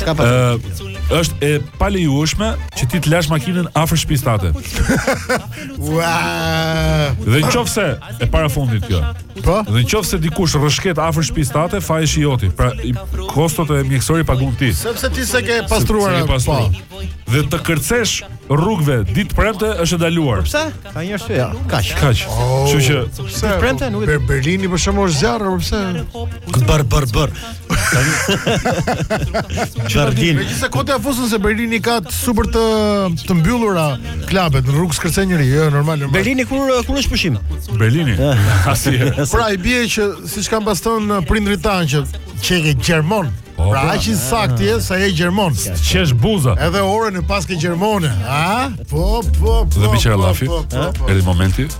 [SPEAKER 4] S'ka
[SPEAKER 3] patentën. Është e palejueshme që ti të lash makinën afër shtëpisë tate. Dhe në qoftë se E para fundit kjo
[SPEAKER 6] Po?
[SPEAKER 3] Dhe në qoftë se dikush rrëshqet afër shpis tate Faji është i joti Pra i, kostot e mjekësore i pagun ti
[SPEAKER 6] Sepse ti s'e ke pastruar
[SPEAKER 3] S'e ke pastruar
[SPEAKER 6] po.
[SPEAKER 3] Dhe të kërcesh rrugve Ditë të premte është e ndaluar
[SPEAKER 4] Pse? Ka një arsye ja Kaq
[SPEAKER 3] Kaq oh, Që
[SPEAKER 6] që Ditë të
[SPEAKER 4] premte nuk e
[SPEAKER 6] Berlini për shumë është zjarr Pse?
[SPEAKER 4] Bër, bër, bër Berlin.
[SPEAKER 6] Megjithëse kot ja fusën se Berlini ka të super të të mbyllura klubet në rrugë s'kërcen njeri, jo normal normal.
[SPEAKER 4] Berlini kur kur është pushim?
[SPEAKER 3] Berlini. Asnjëherë.
[SPEAKER 6] Pra i bie që siç kanë pas thënë prindrit tanë që qeke gjermon.
[SPEAKER 3] Po,
[SPEAKER 6] pra
[SPEAKER 3] pra.
[SPEAKER 6] aq i saktë je sa je gjermon.
[SPEAKER 3] Qesh buza.
[SPEAKER 6] Edhe orën e paske gjermone. A? Po, po, po.
[SPEAKER 3] Dhe bie
[SPEAKER 6] fjala,
[SPEAKER 3] lafi.
[SPEAKER 6] po, po, po.
[SPEAKER 3] Erdhi momenti.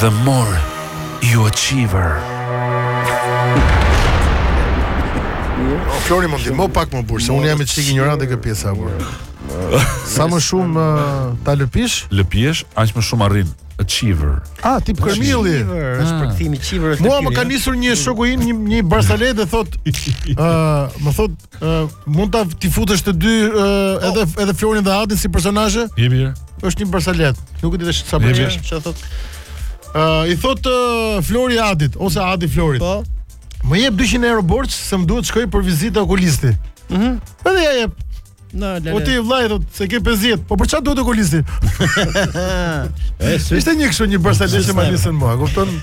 [SPEAKER 24] The more you achiever.
[SPEAKER 6] O Flori më ndihmo pak me burse. Unë jam i çik injorant te kjo pjesa apo. Sa më shumë uh, ta lëpish?
[SPEAKER 3] Lëpish, aq më shumë arrin. Achiever.
[SPEAKER 6] Ah, tip Kërmilli.
[SPEAKER 4] Është ah. përkthimi Achiever është.
[SPEAKER 6] Mua më ka nisur një shoku im, një, një barsalet dhe thot, ë, uh, më thot Uh, mund t'i fusësh të dy uh, edhe oh. edhe Florin dhe Adin si personazhe?
[SPEAKER 3] Je mirë.
[SPEAKER 6] Është një barsalet. Nuk e di tash sa
[SPEAKER 3] po
[SPEAKER 6] është, çfarë thot. Ë, uh, i thot uh, Flori Adit ose Adi Florit.
[SPEAKER 4] Po.
[SPEAKER 6] Më jep 200 euro borxh se më duhet të shkoj për vizitë te okulisti. Mhm. Mm edhe ja jep.
[SPEAKER 4] Na, lale.
[SPEAKER 6] O ti vllai thot s'e ke 50. Po për çfarë duhet okulisti? Është një kështu një barsalet që më nisën mua, kupton?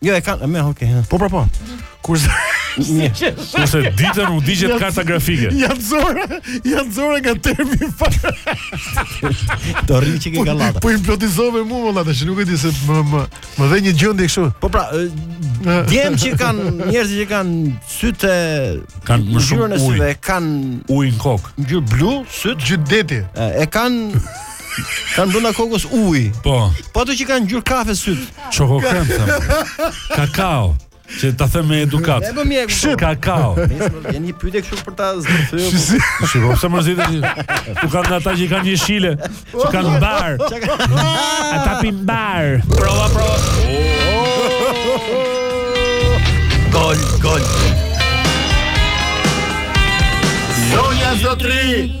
[SPEAKER 4] Jo, e kanë, më okay.
[SPEAKER 6] Po pra po. Kurse
[SPEAKER 3] Kurse ditën u digjet karta grafike.
[SPEAKER 6] Ja zora, ja zora nga termi fare.
[SPEAKER 4] Do rri që ke gallata.
[SPEAKER 6] Po, po implodizove mua valla tash, nuk e di se më më më fute një gjendje kështu.
[SPEAKER 4] Po pra, djem që kanë njerëz që kanë sytë
[SPEAKER 3] kanë më shumë ujë,
[SPEAKER 4] kanë
[SPEAKER 3] ujë në kokë.
[SPEAKER 4] Ngjyrë blu, sytë,
[SPEAKER 6] ngjyrë
[SPEAKER 4] deti. E kanë Kanë brenda kokës ujë.
[SPEAKER 3] Po.
[SPEAKER 4] Po ata që kanë ngjyrë kafe syt.
[SPEAKER 3] Çoko krem. Kakao. Që ta them me edukat.
[SPEAKER 4] Ne bëmë mjeku. Shit,
[SPEAKER 3] kakao.
[SPEAKER 4] Jeni një pyetje kështu për ta zgjidhur.
[SPEAKER 3] Shiko, pse më zgjidhni? Ç'kanë ata që kanë jeshile? Që kanë bar. Ata pin bar. Prova, prova.
[SPEAKER 4] Gol, gol.
[SPEAKER 6] Loja zotri.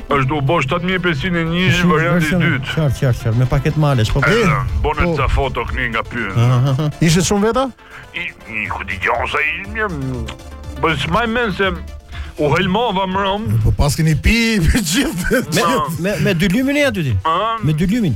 [SPEAKER 6] Është
[SPEAKER 9] u bosh 7501 variant i dytë.
[SPEAKER 4] Çfarë, çfarë, çfarë, me paket malesh, po bre.
[SPEAKER 9] Bonë po. ca foto keni nga pyjet.
[SPEAKER 6] Ishte shumë veta?
[SPEAKER 9] I, i ku di gjonsa i një Po s'maj mend se U helmova mbrëmë
[SPEAKER 6] Po paskeni pi për gjithë
[SPEAKER 4] Me, me, me dy lumin e aty ti Me dy
[SPEAKER 9] lumin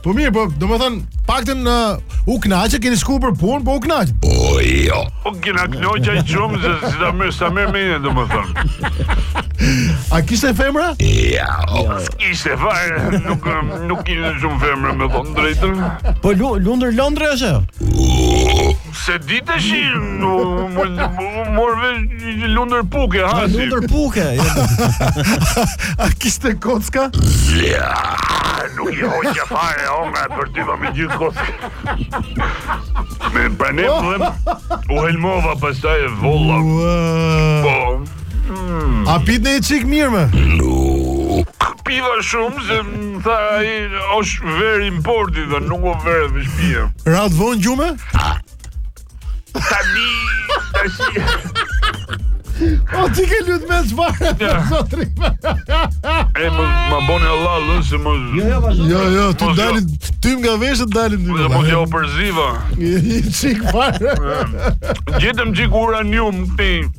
[SPEAKER 4] Po
[SPEAKER 6] mirë, po domethënë, paktën u knaqët, keni shku për punë, po u knaqët.
[SPEAKER 9] Po jo. Po kena knoqë i gjumë, se si da mërë, sa mërë menjë, domethënë.
[SPEAKER 6] A kishte femra?
[SPEAKER 9] Ja. Jo. Kishte fare, nuk, nuk kishte shumë femra, me thonë të drejtën.
[SPEAKER 4] Po Lundër Londre është e?
[SPEAKER 9] S'e di, të shi, mor ve një lundër puke,
[SPEAKER 4] ha.
[SPEAKER 9] Një
[SPEAKER 4] lundër puke.
[SPEAKER 6] A kishte kocka?
[SPEAKER 9] Ja, nuk i hoqja fare honga për ty po me gjithë kocka. Me pranem, u helmova pastaj e
[SPEAKER 6] vjella.
[SPEAKER 9] Po,
[SPEAKER 6] A pit noi çik mirë me?
[SPEAKER 9] Nuk Piva shumë se më tha ai është verë importi dhe nuk o verë shpie
[SPEAKER 6] Ratë vonë gjumë?
[SPEAKER 9] Ta di Ta shi
[SPEAKER 6] O ti ke lutë me zvarë
[SPEAKER 9] ja.
[SPEAKER 6] Zotri
[SPEAKER 9] E më, më boni hallall se më
[SPEAKER 4] Jo jo vazhdo
[SPEAKER 6] Jo jo
[SPEAKER 9] ti jo.
[SPEAKER 6] dalin tym nga veshët dalin
[SPEAKER 9] Më mos jo përziva
[SPEAKER 6] I çik fare
[SPEAKER 9] Gjetëm çik uranium
[SPEAKER 6] Ti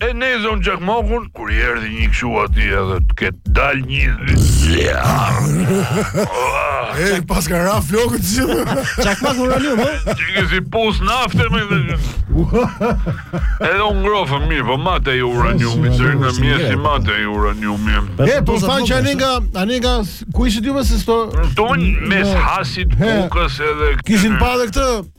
[SPEAKER 9] E ndez çakmakun, kur i erdhi një kështu aty edhe të ketë dal një
[SPEAKER 6] E paska ra flokët si.
[SPEAKER 4] Çakmak më rani
[SPEAKER 9] më. Ti ke si pus nafte më këtë. Edhe unë ngrofë mirë, po mate i uraniumi, së në mirë si mate i uraniumi.
[SPEAKER 6] E, po më thanë që anë nga, anë nga, ku ishit ju me këto?
[SPEAKER 9] Tonë mes Hasit, Pukës edhe...
[SPEAKER 6] Kishin pa dhe këtë,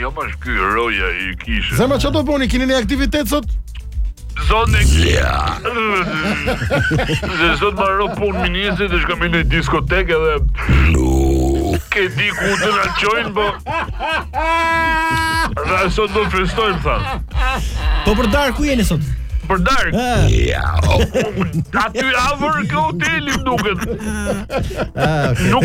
[SPEAKER 9] Jo
[SPEAKER 29] më
[SPEAKER 9] sheh ky roja i kishës.
[SPEAKER 6] Zemra çfarë do bëni? Keni një aktivitet sot?
[SPEAKER 9] Zonë e kja Dhe zonë merr pun ministri Dhe shkojmë në diskotek edhe Ku e di ku të na çojnë po Dhe sot do festojmë tha
[SPEAKER 4] Po për darkë ku jeni sot?
[SPEAKER 9] për darkë.
[SPEAKER 4] Ja.
[SPEAKER 9] Aty afër këtij hotelit duket.
[SPEAKER 4] Ah, okay.
[SPEAKER 9] Nuk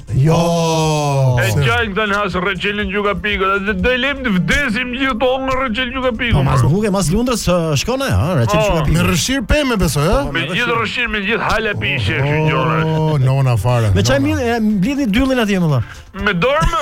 [SPEAKER 9] Jo. E çajnë këta në Has reçelin çuka-pikë, dhe dhe lem të vdesim gjithë të hamë reçel çuka-pikë.
[SPEAKER 4] Po mas buke, mas lundrës, shko e ha reçel
[SPEAKER 9] po.
[SPEAKER 4] çuka-pikë.
[SPEAKER 6] Me rëshirë pe me beso, ja?
[SPEAKER 9] Po, me gjithë rëshirë, me gjithë hala pishe, që gjore.
[SPEAKER 6] O, nona fare.
[SPEAKER 4] Me çaj mirë, mblidhni dyllin atje, më dhe.
[SPEAKER 9] Me dormë?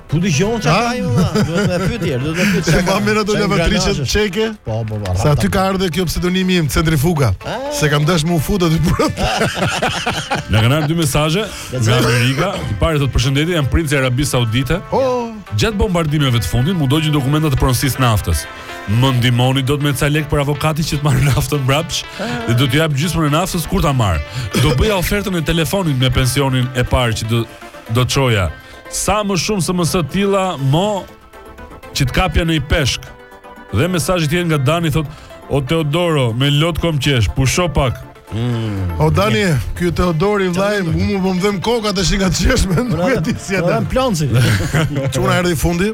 [SPEAKER 4] Ku dëgjon çka ajo valla? Duhet me pyet tjerë, duhet me pyet
[SPEAKER 6] Se çka. mbaj mend ato lavatriçe çeke.
[SPEAKER 4] Po, po, po.
[SPEAKER 6] Se aty ka ardhe kjo pseudonimi im, Centrifuga. Ah. Se kam dash me u fut aty brenda.
[SPEAKER 3] Na kanë ardhur dy mesazhe nga Amerika. I pari thotë përshëndetje, jam princi i Arabisë Saudite.
[SPEAKER 6] Oh,
[SPEAKER 3] Gjatë bombardimeve të fundit, m'u dogjën dokumentat e pronësisë naftës. Më ndihmoni do të me ca lek për avokatin që të marrë naftën mbrapsht dhe do t'ju jap gjysmën e naftës kur ta marr. Do bëja ofertën e telefonit me pensionin e parë që do do të çoja Sa më shumë sms të tilla, mo, që të kapja nonji peshk. Dhe mesazhi tjetër nga Dani, thot, o Teodoro, me lot kom qesh, pusho pak.
[SPEAKER 6] Mm, o Dani, një. ky Teodori, vllai, mu më dhemb koka
[SPEAKER 4] të shika të qesh, me nuk e
[SPEAKER 3] ti si
[SPEAKER 4] e dhe. Në plancit.
[SPEAKER 3] Çuna
[SPEAKER 4] erdi
[SPEAKER 3] fundi.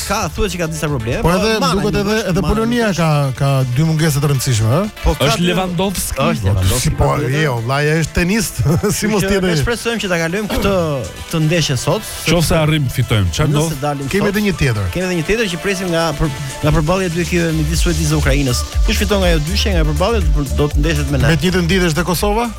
[SPEAKER 3] ka
[SPEAKER 4] thuhet që ka disa probleme.
[SPEAKER 6] Por edhe duket edhe edhe Polonia ka ka dy mungesa të rëndësishme, ëh.
[SPEAKER 4] Po ka
[SPEAKER 3] është Lewandowski.
[SPEAKER 4] Është Lewandowski.
[SPEAKER 6] Po jo, vllai është tenist, si mos
[SPEAKER 4] tjetër. Ne shpresojmë që ta kalojmë këtë të ndeshje sot.
[SPEAKER 3] Nëse arrim fitojmë, çfarë
[SPEAKER 4] do?
[SPEAKER 6] Kemi edhe një tjetër.
[SPEAKER 4] Kemi edhe një tjetër që presim nga nga përballja dy ekipeve midis Suedisë dhe Ukrainës. Kush fiton nga ajo dyshje nga përballja do të ndeshet me ne.
[SPEAKER 6] Në të njëjtën ditë është Kosova?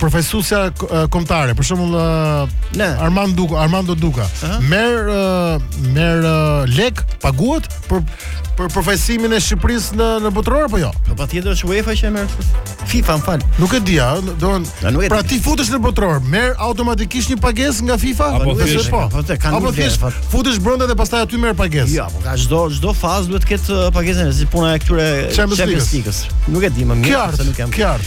[SPEAKER 6] Përfaqësuesja kombëtare, për shembull Armand Duka, Armando Duka, merr merr lek paguhet për për përfaqësimin e Shqipërisë në në botëror apo jo?
[SPEAKER 4] Po patjetër është UEFA që e merr FIFA, më fal.
[SPEAKER 6] Nuk e di, a, do
[SPEAKER 4] të
[SPEAKER 6] pra ti futesh në botëror, merr automatikisht një pagesë nga FIFA
[SPEAKER 3] apo
[SPEAKER 6] ti
[SPEAKER 3] është
[SPEAKER 6] po.
[SPEAKER 4] Po të kanë
[SPEAKER 6] apo
[SPEAKER 4] ti
[SPEAKER 6] futesh brenda dhe pastaj aty merr pagesë.
[SPEAKER 4] Jo, po ka çdo çdo fazë duhet të ketë uh, pagesën si puna e këtyre
[SPEAKER 6] Champions League-s.
[SPEAKER 4] Nuk e di më mirë se nuk jam.
[SPEAKER 6] Kjo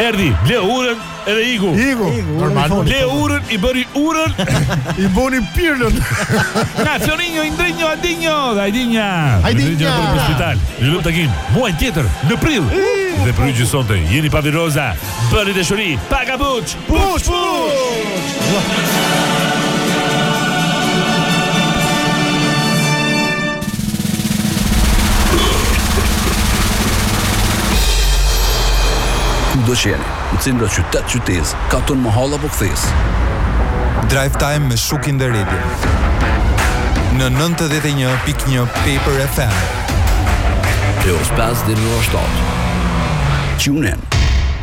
[SPEAKER 3] Erdhi, bleu urën edhe iku.
[SPEAKER 6] Iku. Normal.
[SPEAKER 3] Bleu urën, i bëri urën.
[SPEAKER 6] I bëri pirlën.
[SPEAKER 3] Nga Florinho, Indrinho, Adinho, Adinha.
[SPEAKER 6] Adinha
[SPEAKER 3] për në spital. Ju lëmë takim muajin tjetër, në prill. Dhe për ju gjithë sonte, jeni pa viroza, bëni dashuri, pa kapuç.
[SPEAKER 6] Puç puç!
[SPEAKER 25] Kudo që jeni, në cilindo qytet qytezë, katund mëhalla apo kthesë.
[SPEAKER 26] Drive Time me Shukin dhe Redin. Në 91.1 Paper FM.
[SPEAKER 25] Nga 5 deri në 7. Tune in.